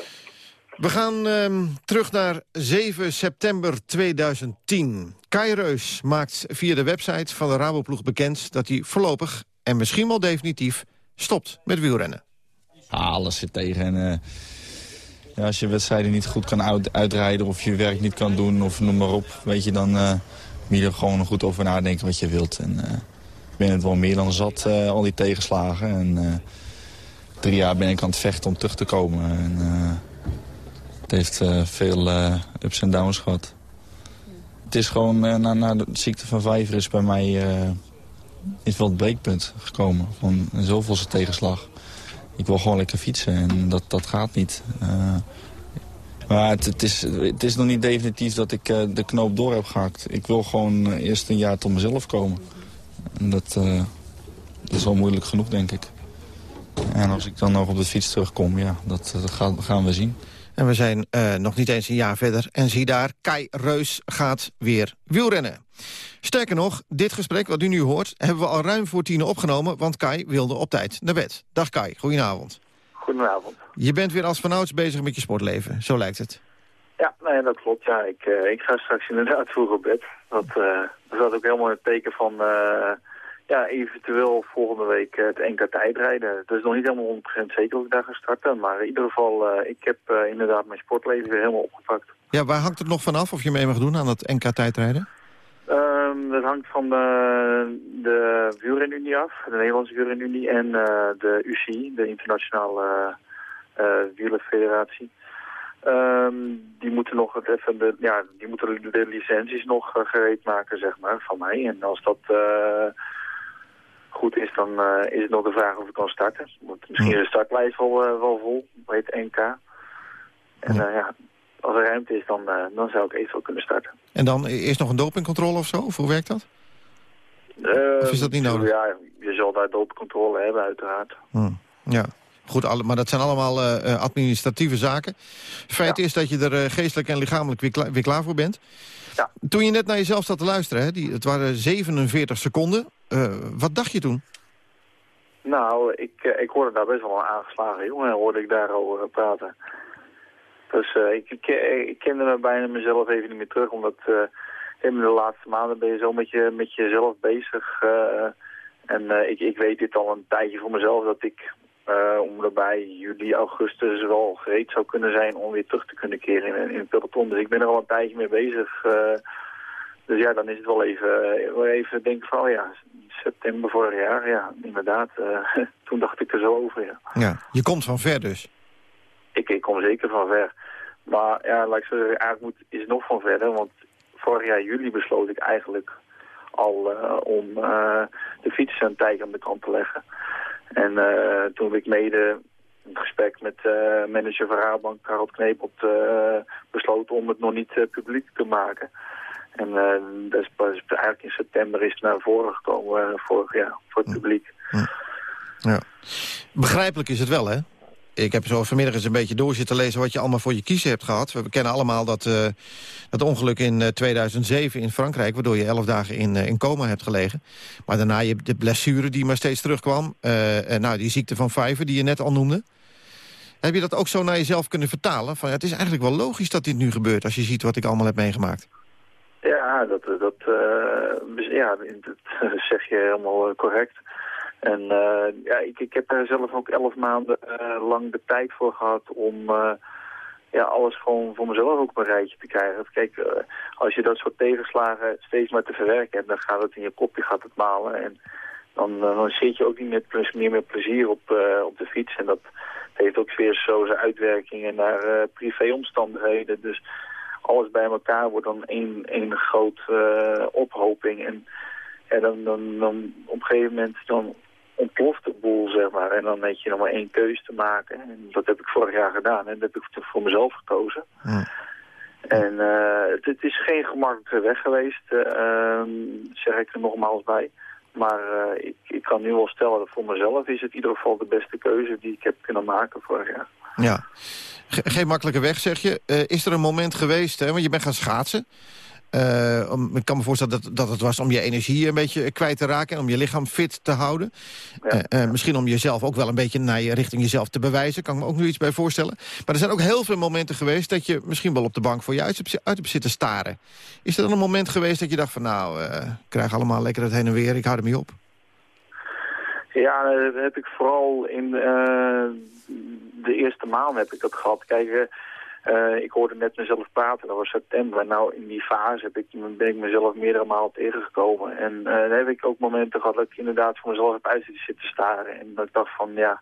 We gaan ehm, terug naar 7 september 2010. Kai Reus maakt via de website van de Raboploeg bekend... dat hij voorlopig en misschien wel definitief stopt met wielrennen. Alles zit tegen. En, eh, ja, als je wedstrijden niet goed kan uit- uitrijden of je werk niet kan doen of noem maar op... Weet je, dan eh, moet je er gewoon goed over nadenken wat je wilt. En, eh, ik ben het wel meer dan zat, al die tegenslagen. En drie jaar ben ik aan het vechten om terug te komen. En, het heeft eh, veel eh, ups en downs gehad. Het is gewoon, eh, na, na de ziekte van Vijver is bij mij... is wel het breekpunt gekomen van zoveelste tegenslag. Ik wil gewoon lekker fietsen en dat, dat gaat niet. Maar het, is, het is nog niet definitief dat ik de knoop door heb gehakt. Ik wil gewoon eerst een jaar tot mezelf komen. En dat, dat is wel moeilijk genoeg, denk ik. En als ik dan nog op de fiets terugkom, ja, dat, gaan we zien. En we zijn eh, nog niet eens een jaar verder. En zie daar, Kai Reus gaat weer wielrennen. Sterker nog, dit gesprek wat u nu hoort... hebben we al ruim voor tien opgenomen... want Kai wilde op tijd naar bed. Dag Kai, goedenavond. Goedenavond. Je bent weer als vanouds bezig met je sportleven, zo lijkt het. Ja, nee, dat klopt. Ja, ik, eh, ik ga straks inderdaad vroeg op bed. Dat, dat staat ook helemaal in het teken van ja, eventueel volgende week eh, het NK tijdrijden. Het is nog niet helemaal 100% zeker of ik daar ga starten. Maar in ieder geval, eh, ik heb eh, inderdaad mijn sportleven weer helemaal opgepakt. Ja, waar hangt het nog vanaf of je mee mag doen aan het NK-tijdrijden? Ehm, dat hangt van de, de wielrenunie af, de Nederlandse wielrenunie en de UCI, de Internationale Wielerfederatie. Ehm, die moeten nog het even de, ja, die moeten de licenties nog gereed maken, zeg maar, van mij. En als dat goed is, dan eh, is het nog de vraag of ik kan starten. Want misschien is de startlijst wel, eh, wel vol, bij het NK. En eh, ja, als er ruimte is, dan, dan zou ik eventueel kunnen starten. En dan eerst nog een dopingcontrole of zo? Of hoe werkt dat? Of is dat niet nodig? Ja, je zal daar dopingcontrole hebben, uiteraard. Hm. Ja, goed, maar dat zijn allemaal administratieve zaken. Feit is dat je er geestelijk en lichamelijk weer, kla- weer klaar voor bent. Ja. Toen je net naar jezelf zat te luisteren, hè, die, het waren 47 seconden. Eh, wat dacht je toen? Nou, ik, eh, ik hoorde daar best wel een aangeslagen jongen, hoorde ik daarover praten. Dus eh, ik, ik, ik kende me bijna mezelf even niet meer terug, omdat in de laatste maanden ben je zo met, je, met jezelf bezig. en ik, ik weet dit al een tijdje voor mezelf, dat ik eh, om erbij juli, augustus wel gereed zou kunnen zijn om weer terug te kunnen keren in, in het peloton. Dus ik ben er al een tijdje mee bezig. eh, dus ja, dan is het wel even, wel even denken van, oh ja, september vorig jaar, ja, inderdaad. eh, (laughs) toen dacht ik er zo over, ja. Ja, je komt van ver dus. Ik, ik kom zeker van ver. Maar ja, laat ik zo zeggen, eigenlijk moet, is het nog van verder. Want vorig jaar juli besloot ik eigenlijk al om de fiets een tijdje aan de kant te leggen. En eh, toen heb ik mede in gesprek met eh, manager van Rabobank, Karel Kneepelt, eh besloten om het nog niet publiek te maken. En eh, dat is pas eigenlijk in september is het naar voren gekomen eh, voor, ja, voor het publiek. Ja. Begrijpelijk is het wel, hè? Ik heb zo vanmiddag eens een beetje door zitten lezen wat je allemaal voor je kiezen hebt gehad. We kennen allemaal dat, eh, dat ongeluk in eh, 2007 in Frankrijk... waardoor je elf dagen in, eh, in coma hebt gelegen. Maar daarna je de blessure die maar steeds terugkwam. eh, en nou, die ziekte van Vijver die je net al noemde. Heb je dat ook zo naar jezelf kunnen vertalen? Van, ja, het is eigenlijk wel logisch dat dit nu gebeurt... als je ziet wat ik allemaal heb meegemaakt. Ja, dat, dat, eh, ja, (laughs) dat zeg je helemaal eh, correct. En eh, ja, ik, ik heb er zelf ook elf maanden eh, lang de tijd voor gehad om eh, ja, alles gewoon voor mezelf ook een rijtje te krijgen. Kijk, als je dat soort tegenslagen steeds maar te verwerken hebt, dan gaat het in je kopje gaat het malen. En dan, dan zit je ook niet met meer met plezier op, op de fiets. En dat heeft ook weer zo zijn uitwerkingen naar eh, privéomstandigheden. Dus alles bij elkaar wordt dan één, één groot eh, ophoping. En dan, dan, dan op een gegeven moment dan ontploft de boel, zeg maar. En dan heb je nog maar één keuze te maken. En dat heb ik vorig jaar gedaan. En dat heb ik voor mezelf gekozen. En eh, het, het is geen gemakkelijke weg geweest, eh, ehm, zeg ik er nogmaals bij. Maar eh, ik, ik kan nu wel stellen dat voor mezelf is het in ieder geval de beste keuze die ik heb kunnen maken vorig jaar. Ja. Ge- geen makkelijke weg, zeg je. Is er een moment geweest, hè, want je bent gaan schaatsen. Eh, om, ik kan me voorstellen dat, dat het was om je energie een beetje kwijt te raken... en om je lichaam fit te houden. Eh, eh, misschien om jezelf ook wel een beetje naar je, richting jezelf te bewijzen. Kan ik me ook nu iets bij voorstellen. Maar er zijn ook heel veel momenten geweest... dat je misschien wel op de bank voor je uit, hebt- uit hebt zitten staren. Is er dan een moment geweest dat je dacht van... nou, ik krijg allemaal lekker het heen en weer, ik hou ermee op? Ja, dat heb ik vooral in de eerste maand heb ik dat gehad. Kijk, eh, ik hoorde net mezelf praten, dat was september. Nou, in die fase heb ik, ben ik mezelf meerdere malen tegengekomen. En dan heb ik ook momenten gehad dat ik inderdaad voor mezelf heb uit zitten staren. En dat ik dacht van, ja,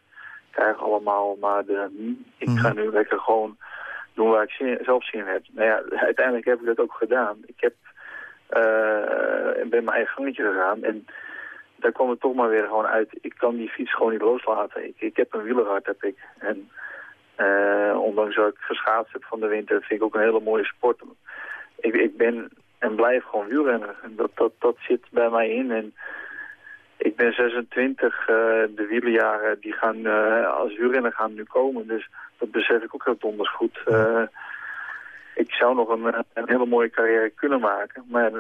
ik krijg allemaal maar de... Ik ga nu lekker gewoon doen waar ik zin- zelf zin in heb. Nou ja, uiteindelijk heb ik dat ook gedaan. Ik heb, eh, ben mijn eigen gangetje gegaan en daar kwam het toch maar weer gewoon uit. Ik kan die fiets gewoon niet loslaten. Ik, ik heb een wielerhart, heb ik. En ondanks dat ik geschaatst heb van de winter, vind ik ook een hele mooie sport. Ik, ik ben en blijf gewoon wielrenner. En dat, dat, dat zit bij mij in. En ik ben 26, eh, de wielerjaren die gaan eh, als wielrenner gaan nu komen. Dus dat besef ik ook heel donders goed. Eh, ik zou nog een, een hele mooie carrière kunnen maken. Maar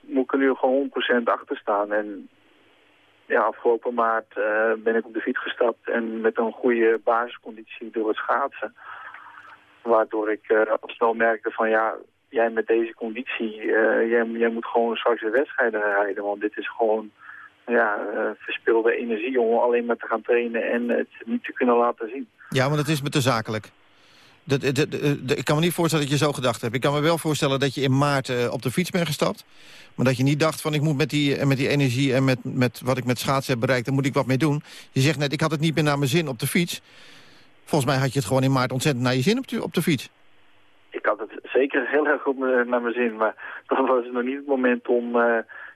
moet ik er nu gewoon 100% achter staan. En ja, afgelopen maart eh, ben ik op de fiets gestapt en met een goede basisconditie door het schaatsen. Waardoor ik eh, al snel merkte van ja, jij met deze conditie, eh, jij, jij moet gewoon straks de wedstrijden rijden. Want dit is gewoon ja, verspilde energie om alleen maar te gaan trainen en het niet te kunnen laten zien. Ja, maar dat is me te zakelijk. Dat, dat- ik kan me niet voorstellen dat je zo gedacht hebt. Ik kan me wel voorstellen dat je in maart eh, op de fiets bent gestapt. Maar dat je niet dacht van ik moet met die, eh, met die energie en met, met wat ik met schaatsen heb bereikt... daar moet ik wat mee doen. Je zegt net, ik had het niet meer naar mijn zin op de fiets. Volgens mij had je het gewoon in maart ontzettend naar je zin op de, op de fiets. Ik had het zeker heel erg op me- naar mijn zin, maar (laughs) dan was het nog niet het moment om eh,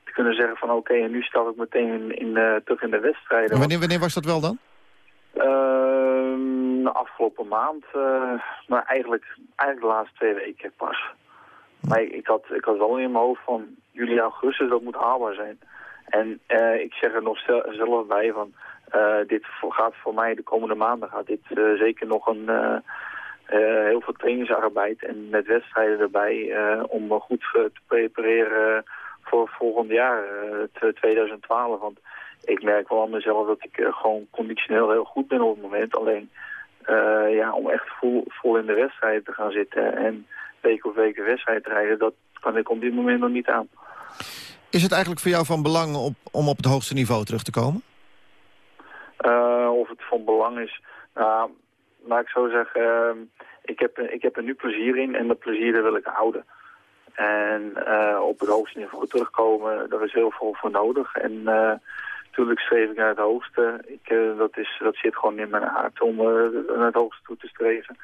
te kunnen zeggen van oké, en nu stap ik meteen in, in, eh, terug in de wedstrijden. En wanneer, wanneer was dat wel dan? Ehm, de afgelopen maand, eh, maar eigenlijk, eigenlijk de laatste twee weken pas. Maar ik, had, ik had wel in mijn hoofd van juli, augustus, dat moet haalbaar zijn. En eh, ik zeg er nog zelf bij van, eh, dit gaat voor mij de komende maanden gaat dit zeker nog een heel veel trainingsarbeid en met wedstrijden erbij om me goed te prepareren voor volgend jaar, eh, t- 2012. Want ik merk wel aan mezelf dat ik eh, gewoon conditioneel heel goed ben op het moment. Alleen eh, ja, om echt vol, vol in de wedstrijd te gaan zitten en week op week een wedstrijd te rijden, dat kan ik op dit moment nog niet aan. Is het eigenlijk voor jou van belang op, om op het hoogste niveau terug te komen? Eh, of het van belang is. Nou, laat ik zo zeggen, eh, ik, heb, ik heb er nu plezier in en dat plezier wil ik houden. En op het hoogste niveau terugkomen, daar is heel veel voor nodig. En natuurlijk streef ik naar het hoogste. Ik, eh, dat, is, dat zit gewoon in mijn hart om eh, naar het hoogste toe te streven.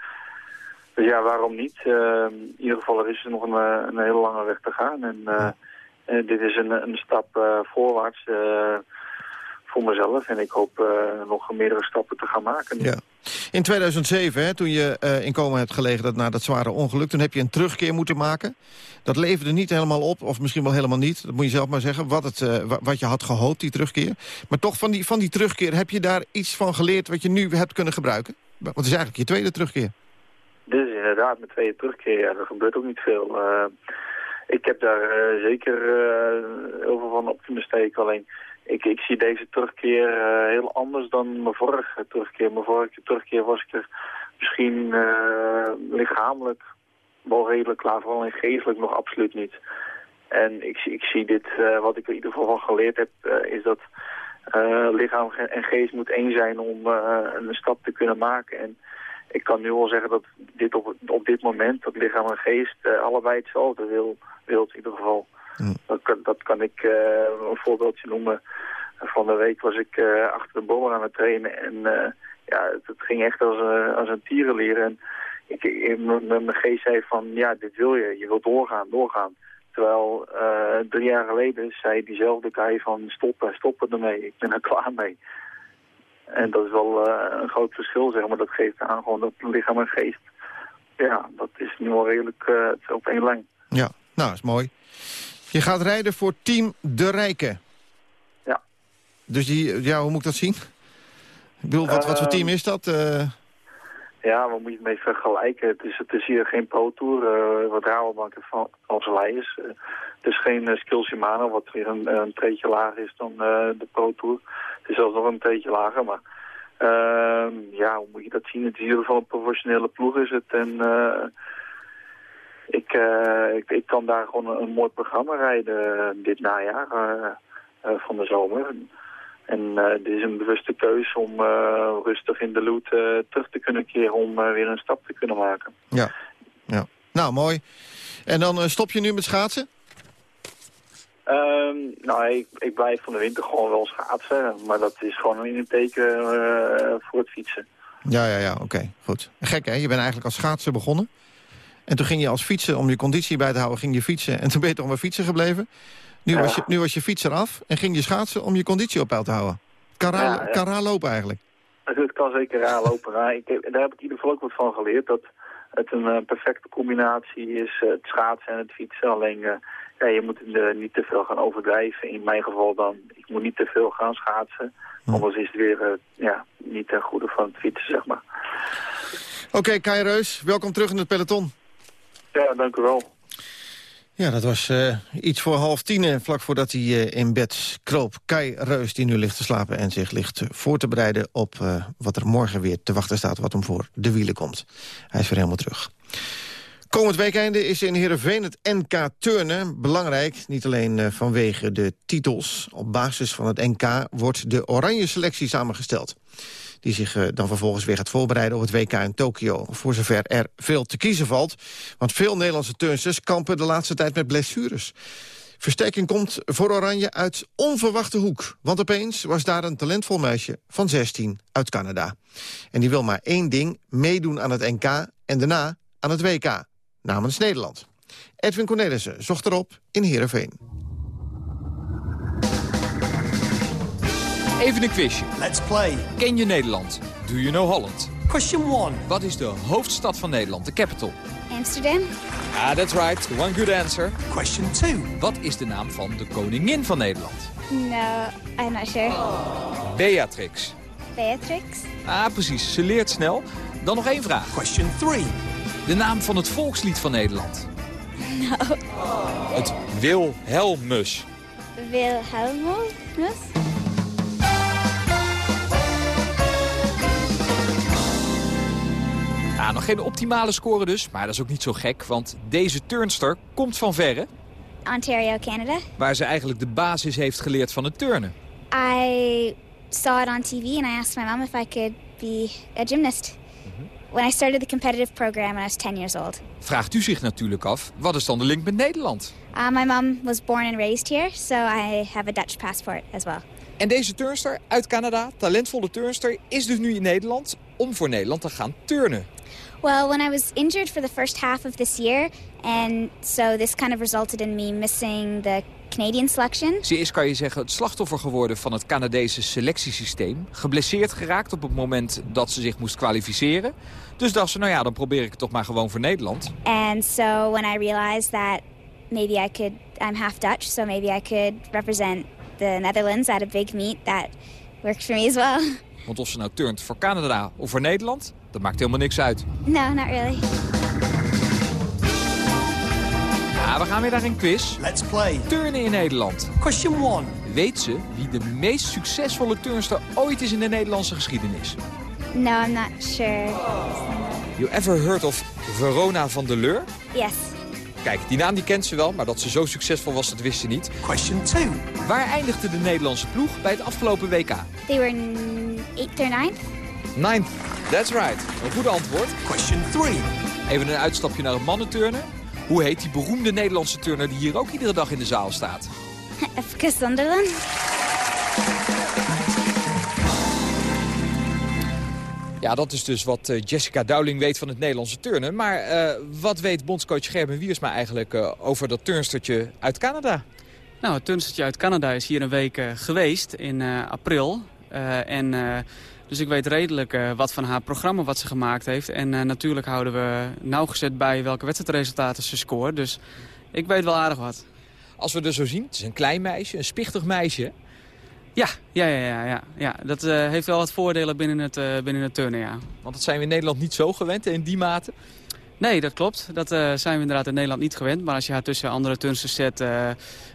Dus ja, waarom niet? Eh, in ieder geval, er is nog een, een hele lange weg te gaan. En dit is een, een stap voorwaarts voor mezelf. En ik hoop nog meerdere stappen te gaan maken. Ja. In 2007, hè, toen je eh, in hebt gelegen dat, na dat zware ongeluk... toen heb je een terugkeer moeten maken. Dat leverde niet helemaal op, of misschien wel helemaal niet. Dat moet je zelf maar zeggen, wat, het, eh, wa- wat je had gehoopt, die terugkeer. Maar toch, van die, van die terugkeer, heb je daar iets van geleerd... wat je nu hebt kunnen gebruiken? Want is eigenlijk je tweede terugkeer. Dit is inderdaad mijn tweede terugkeer. Er gebeurt ook niet veel. Eh, ik heb daar zeker veel van op kunnen steken. Alleen, ik, ik zie deze terugkeer eh, heel anders dan mijn vorige terugkeer. Mijn vorige terugkeer was ik er misschien eh, lichamelijk wel redelijk klaar. Vooral in geestelijk nog absoluut niet. En ik, ik zie dit, eh, wat ik in ieder geval van geleerd heb, is dat lichaam en geest moet één zijn om een stap te kunnen maken. En ik kan nu wel zeggen dat dit op, op dit moment, dat lichaam en geest, allebei hetzelfde wil, wilt in ieder geval. Dat, kan, dat kan ik eh, een voorbeeldje noemen. Van de week was ik eh, achter de bomen aan het trainen en eh, ja, het, ging echt als, als een tierenlier. En ik, mijn geest zei van, ja, dit wil je, je wilt doorgaan, doorgaan. Terwijl drie jaar geleden zei diezelfde guy van stoppen, stoppen ermee, ik ben er (laughs) klaar mee. En dat is wel een groot verschil, zeg maar. Dat geeft aan gewoon dat lichaam en geest, ja, dat is nu wel redelijk eh, op één lijn. Ja, nou, is mooi. Je gaat rijden voor Team De Rijken. Ja. Dus die, ja, hoe moet ik dat zien? Ik bedoel, wat, wat voor team is dat? Eh, Ja, waar moet je het mee vergelijken? Het is, het is hier geen Pro Tour, eh, wat Rabobank van- als leiders. Eh, het is geen uh, Skills Shimano, wat weer een, een treetje lager is dan de Pro Tour. Het is zelfs nog een treetje lager, maar ehm, ja, hoe moet je dat zien? Het is in ieder geval een professionele ploeg is het. En ik, eh, ik, ik kan daar gewoon een, een mooi programma rijden eh, dit najaar eh, van de zomer. En eh, dit is een bewuste keuze om rustig in de loot terug te kunnen keren om weer een stap te kunnen maken. ja. ja. Nou, mooi. En dan stop je nu met schaatsen? Ehm, nou, ik, ik blijf van de winter gewoon wel schaatsen, maar dat is gewoon een inteken eh, voor het fietsen. Ja, ja, ja, oké, goed. Gek, hè? Je bent eigenlijk als schaatser begonnen. En toen ging je als fietsen, om je conditie bij te houden, ging je fietsen. En toen ben je toch maar fietsen gebleven. Nu, Ja. was je, nu was je fiets eraf en ging je schaatsen om je conditie op peil te houden. Kan raar, Ja, ja. lopen eigenlijk. (laughs) Het kan zeker raar lopen. ik heb, daar heb ik in ieder geval ook wat van geleerd. Dat het een eh, perfecte combinatie is, eh, het schaatsen en het fietsen. Alleen, eh, ja, je moet niet te veel gaan overdrijven. In mijn geval dan, ik moet niet te veel gaan schaatsen. Anders is het weer ja, niet ten goede van het fietsen, zeg maar. Oké, Kai Reus, welkom terug in het peloton. Ja, dank u wel. Ja, dat was eh, iets voor half tien, eh, vlak voordat hij eh, in bed kroop. Kai Reus, die nu ligt te slapen en zich ligt voor te bereiden... op wat er morgen weer te wachten staat, wat hem voor de wielen komt. Hij is weer helemaal terug. Komend weekende is in Heerenveen het NK Turnen belangrijk. Niet alleen vanwege de titels. Op basis van het NK wordt de oranje selectie samengesteld. Die zich eh, dan vervolgens weer gaat voorbereiden op het WK in Tokio. Voor zover er veel te kiezen valt. Want veel Nederlandse turnsters kampen de laatste tijd met blessures. Versterking komt voor Oranje uit onverwachte hoek. Want opeens was daar een talentvol meisje van 16 uit Canada. En die wil maar één ding, meedoen aan het NK en daarna aan het WK. Namens Nederland. Edwin Cornelissen zocht erop in Heerenveen. Even een quizje. Let's play. Ken je Nederland? Do you know Holland? Question 1. Wat is de hoofdstad van Nederland, de capital? Amsterdam. Ah, that's right. One good answer. Question 2. Wat is de naam van de koningin van Nederland? No, I'm not sure. Beatrix. Beatrix. Ah, precies. Ze leert snel. Dan nog één vraag. Question 3. De naam van het volkslied van Nederland. No. Het Wilhelmus. Wilhelmus. Ah, nog geen optimale score dus, maar dat is ook niet zo gek. Want deze turnster komt van verre, Ontario, Canada. waar ze eigenlijk de basis heeft geleerd van het turnen. I saw it on TV and I asked my mom if I could be a gymnast. When I started the competitive program when I was 10 years old. Vraagt u zich natuurlijk af, wat is dan de link met Nederland? Uh, my mom was born and raised here, so I have a Dutch passport as well. En deze turnster uit Canada, talentvolle turnster, is dus nu in Nederland om voor Nederland te gaan turnen. Well, when I was injured for the first half of this year, and so this kind of resulted in me missing the Canadian selection. Ze is, kan je zeggen, het slachtoffer geworden van het Canadese selectiesysteem. Geblesseerd geraakt op het moment dat ze zich moest kwalificeren. Dus dacht ze, nou ja, dan probeer ik het toch maar gewoon voor Nederland. And so when I realized that maybe I could, I'm half Dutch, so maybe I could represent the Netherlands at a big meet, that worked for me as well. (laughs) Want of ze nou turnt voor Canada of voor Nederland, dat maakt helemaal niks uit. No, not really. Ja, we gaan weer naar een quiz. Let's play. Turnen in Nederland. Question 1. Weet ze wie de meest succesvolle turnster ooit is in de Nederlandse geschiedenis? No, I'm not sure. You ever heard of Verona van der Leur? Yes. Kijk, die naam die kent ze wel, maar dat ze zo succesvol was, dat wist ze niet. Question 2. Waar eindigde de Nederlandse ploeg bij het afgelopen WK? They were n- eighth or ninth. Ninth. That's right. Een goede antwoord. Question 3. Even een uitstapje naar het mannenturnen. Hoe heet die beroemde Nederlandse turner die hier ook iedere dag in de zaal staat? (laughs) Efke Sunderland. Ja, dat is dus wat eh, Jessica Dowling weet van het Nederlandse turnen. Maar eh, wat weet bondscoach Gerben Wiersma eigenlijk eh, over dat turnstertje uit Canada? Nou, het turnstertje uit Canada is hier een week geweest in eh, april. Eh, en, eh, dus ik weet redelijk eh, wat van haar programma wat ze gemaakt heeft. En eh, natuurlijk houden we nauwgezet bij welke wedstrijdresultaten ze scoort. Dus ik weet wel aardig wat. Als we er zo zien, het is een klein meisje, een spichtig meisje. Ja, ja, ja, ja, ja, ja. dat eh, heeft wel wat voordelen binnen het, binnen het turnen, ja. Want dat zijn we in Nederland niet zo gewend in die mate. Nee, dat klopt. Dat eh, zijn we inderdaad in Nederland niet gewend. Maar als je haar tussen andere turnsters zet, eh,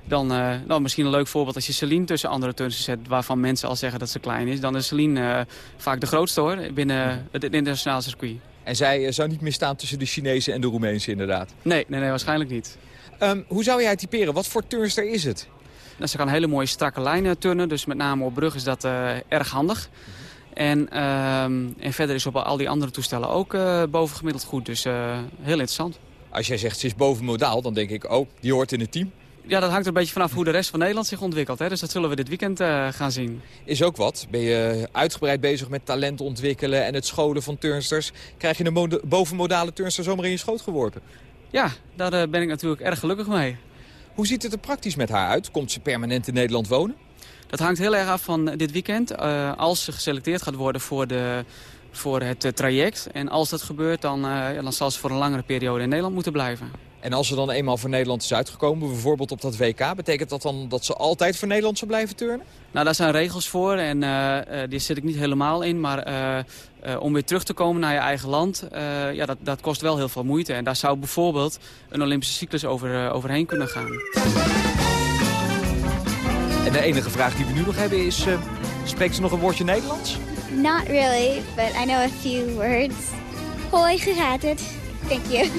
dan, eh, dan misschien een leuk voorbeeld als je Celine tussen andere turnsters zet, waarvan mensen al zeggen dat ze klein is, dan is Celine vaak de grootste hoor, binnen het internationale circuit. En zij zou niet meer staan tussen de Chinezen en de Roemeense inderdaad. Nee, nee, nee waarschijnlijk niet. Ehm, hoe zou jij typeren? Wat voor turnster is het? Nou, ze kan hele mooie strakke lijnen turnen, dus met name op brug is dat erg handig. En, ehm, en verder is op al die andere toestellen ook eh, bovengemiddeld goed, dus eh, heel interessant. Als jij zegt ze is bovenmodaal, dan denk ik, oh, die hoort in het team. Ja, dat hangt er een beetje vanaf hoe de rest van Nederland zich ontwikkelt. Hè? Dus dat zullen we dit weekend eh, gaan zien. Is ook wat. Ben je uitgebreid bezig met talent ontwikkelen en het scholen van turnsters... krijg je een bovenmodale turnster zomaar in je schoot geworpen. Ja, daar ben ik natuurlijk erg gelukkig mee. Hoe ziet het er praktisch met haar uit? Komt ze permanent in Nederland wonen? Dat hangt heel erg af van dit weekend. Uh, als ze geselecteerd gaat worden voor, de, voor het uh, traject. En als dat gebeurt, dan, uh, dan zal ze voor een langere periode in Nederland moeten blijven. En als ze dan eenmaal voor Nederland is uitgekomen, bijvoorbeeld op dat WK... betekent dat dan dat ze altijd voor Nederland zou blijven turnen? Nou, daar zijn regels voor en uh, die zit ik niet helemaal in. Maar uh, om weer terug te komen naar je eigen land, ja, dat, dat kost wel heel veel moeite. En daar zou bijvoorbeeld een Olympische cyclus over, overheen kunnen gaan. En de enige vraag die we nu nog hebben is, spreekt ze nog een woordje Nederlands? Not really, but I know a few words. Hoi, hoe gaat het? Thank you.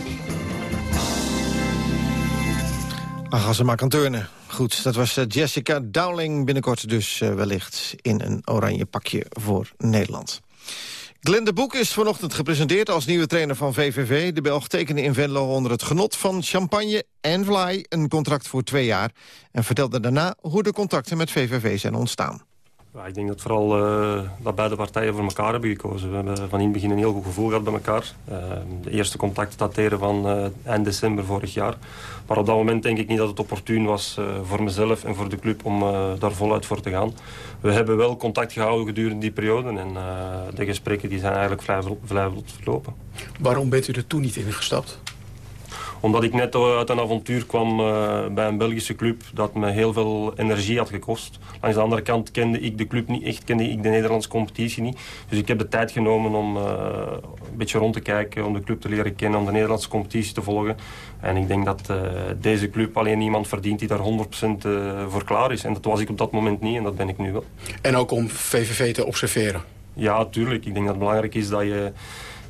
Ach, als ze maar kan turnen. Goed, dat was Jessica Dowling. Binnenkort dus uh, wellicht in een oranje pakje voor Nederland. Glenn de Boek is vanochtend gepresenteerd als nieuwe trainer van VVV. De Belg tekende in Venlo onder het genot van champagne en vlaai... een contract voor twee jaar. En vertelde daarna hoe de contacten met VVV zijn ontstaan. Ja, ik denk dat vooral uh, dat beide partijen voor elkaar hebben gekozen. We hebben van in het begin een heel goed gevoel gehad bij elkaar. Uh, de eerste contacten dateren van uh, eind december vorig jaar. Maar op dat moment denk ik niet dat het opportun was voor mezelf en voor de club om daar voluit voor te gaan. We hebben wel contact gehouden gedurende die periode en de gesprekken die zijn eigenlijk vrij, verlopen. Waarom bent u er toen niet in gestapt? Omdat ik net uit een avontuur kwam uh, bij een Belgische club dat me heel veel energie had gekost. Langs de andere kant kende ik de club niet echt, kende ik de Nederlandse competitie niet. Dus ik heb de tijd genomen om uh, een beetje rond te kijken, om de club te leren kennen, om de Nederlandse competitie te volgen. En ik denk dat deze club alleen iemand verdient die daar 100% voor klaar is. En dat was ik op dat moment niet en dat ben ik nu wel. En ook om VVV te observeren? Ja, tuurlijk. Ik denk dat het belangrijk is dat je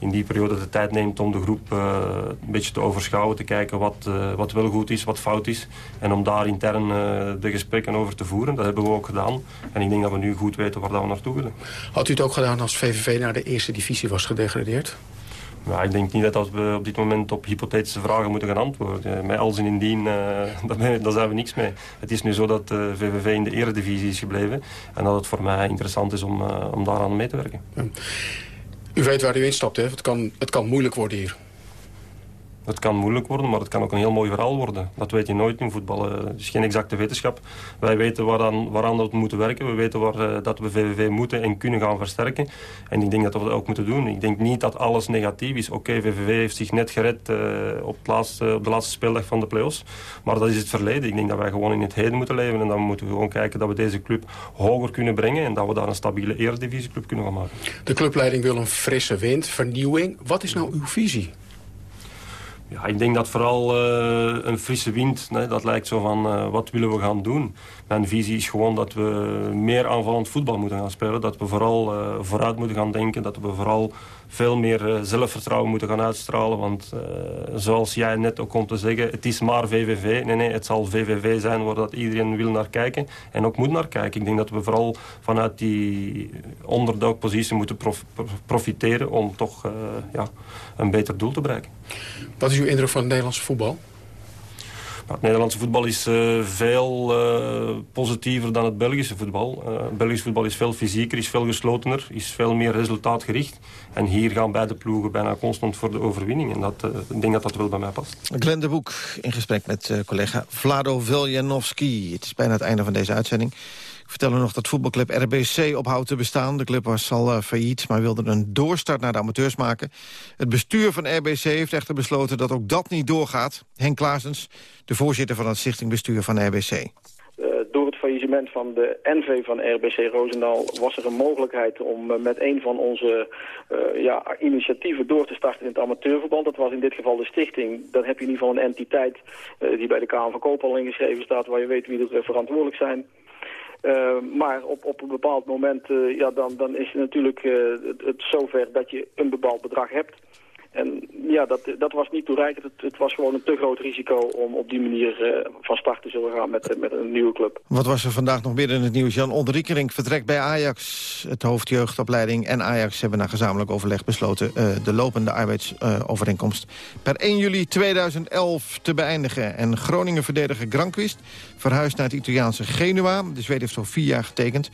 in die periode de tijd neemt om de groep uh, een beetje te overschouwen. Te kijken wat, uh, wat wel goed is, wat fout is. En om daar intern uh, de gesprekken over te voeren. Dat hebben we ook gedaan. En ik denk dat we nu goed weten waar dat we naartoe willen. Had u het ook gedaan als VVV naar de eerste divisie was gedegradeerd? Nou, ik denk niet dat we op dit moment op hypothetische vragen moeten gaan antwoorden. Met als en indien, uh, daar zijn we niks mee. Het is nu zo dat de VVV in de eredivisie is gebleven. En dat het voor mij interessant is om, uh, om daaraan mee te werken. Ja. U weet waar u instapt, hè? Het kan, het kan moeilijk worden hier. Het kan moeilijk worden, maar het kan ook een heel mooi verhaal worden. Dat weet je nooit in voetbal. Het is geen exacte wetenschap. Wij weten waaraan, waaraan we moeten werken. We weten waar uh, dat we VVV moeten en kunnen gaan versterken. En ik denk dat we dat ook moeten doen. Ik denk niet dat alles negatief is. Oké, VVV heeft zich net gered uh, op, laatste, op, de laatste speeldag van de play-offs. Maar dat is het verleden. Ik denk dat wij gewoon in het heden moeten leven. En dan moeten we gewoon kijken dat we deze club hoger kunnen brengen. En dat we daar een stabiele eredivisieclub kunnen gaan maken. De clubleiding wil een frisse wind, vernieuwing. Wat is nou uw visie? Ja, ik denk dat vooral uh, een frisse wind, dat lijkt zo van uh, wat willen we gaan doen. Mijn visie is gewoon dat we meer aanvallend voetbal moeten gaan spelen. Dat we vooral uh, vooruit moeten gaan denken. Dat we vooral veel meer zelfvertrouwen moeten gaan uitstralen. Want zoals jij net ook komt te zeggen, het is maar VVV. Nee, nee, het zal VVV zijn waar dat iedereen wil naar kijken. En ook moet naar kijken. Ik denk dat we vooral vanuit die onderdogpositie moeten prof profiteren... om toch ja, een beter doel te bereiken. Wat is uw indruk van het Nederlandse voetbal? Nou, het Nederlandse voetbal is uh, veel uh, positiever dan het Belgische voetbal. Uh, het Belgische voetbal is veel fysieker, is veel geslotener, is veel meer resultaatgericht. En hier gaan beide ploegen bijna constant voor de overwinning. En dat, ik denk dat dat wel bij mij past. Glenn de Boek in gesprek met collega Vlado Veljanovski. Het is bijna het einde van deze uitzending. Ik vertel u nog dat voetbalclub RBC ophoudt te bestaan. De club was al uh, failliet, maar wilde een doorstart naar de amateurs maken. Het bestuur van RBC heeft echter besloten dat ook dat niet doorgaat. Henk Klaasens, de voorzitter van het stichtingbestuur van RBC. Uh, door het faillissement van de NV van RBC Roosendaal was er een mogelijkheid om uh, met een van onze ja, initiatieven door te starten in het amateurverband. Dat was in dit geval de stichting. Dan heb je in ieder geval een entiteit die bij de Kamer van Koophandel ingeschreven staat waar je weet wie er verantwoordelijk zijn. Uh, maar op, op een bepaald moment uh, ja, dan, dan is het natuurlijk uh, het, het zover dat je een bepaald bedrag hebt. En ja, dat, dat was niet toereikend. Het, het was gewoon een te groot risico om op die manier van start te zullen gaan met, met een nieuwe club. Wat was er vandaag nog midden in het nieuws? Jan Onderriekering vertrekt bij Ajax. Het hoofdjeugdopleiding en Ajax hebben na gezamenlijk overleg besloten... de lopende arbeidsovereenkomst per 1 juli 2011 te beëindigen. En Groningen verdediger Granquist verhuist naar het Italiaanse Genua. De Zweed heeft voor vier jaar getekend.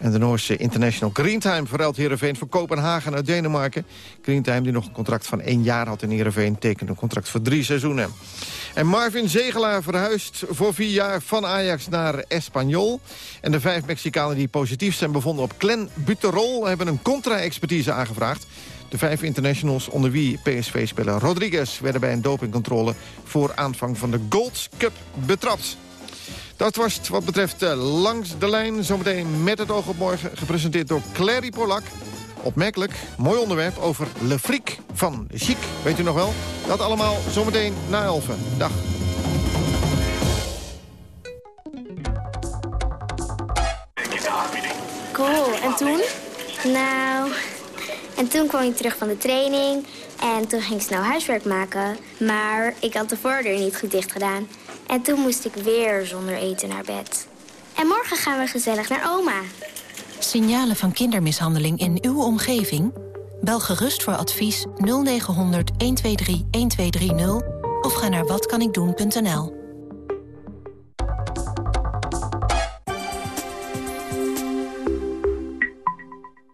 En de Noorse international Greentime verruilt Heerenveen voor Kopenhagen uit Denemarken. Greentime, die nog een contract van één jaar had in Heerenveen... tekent een contract voor drie seizoenen. En Marvin Zegelaar verhuist voor vier jaar van Ajax naar Espanyol. En de vijf Mexicanen die positief zijn bevonden op clenbuterol... hebben een contra-expertise aangevraagd. De vijf internationals onder wie PSV-speler Rodriguez... werden bij een dopingcontrole voor aanvang van de Gold Cup betrapt. Dat was het wat betreft uh, Langs de Lijn. Zometeen met het oog op morgen, gepresenteerd door Clary Polak. Opmerkelijk, mooi onderwerp over Le Fric van Chic. Weet u nog wel? Dat allemaal zometeen na elfen. Dag. Cool, en toen? Nou, en toen kwam ik terug van de training en toen ging ik snel huiswerk maken. Maar ik had de voordeur niet goed dicht gedaan. En toen moest ik weer zonder eten naar bed. En morgen gaan we gezellig naar oma. Signalen van kindermishandeling in uw omgeving? Bel gerust voor advies 0900 123 1230 of ga naar watkanikdoen.nl.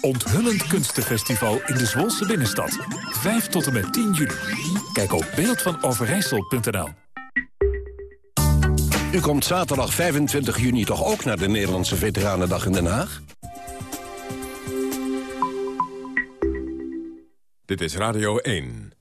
Onthullend kunstenfestival in de Zwolse binnenstad. 5 tot en met 10 juli. Kijk op beeldvanoverijssel.nl U komt zaterdag 25 juni toch ook naar de Nederlandse Veteranendag in Den Haag? Dit is Radio 1.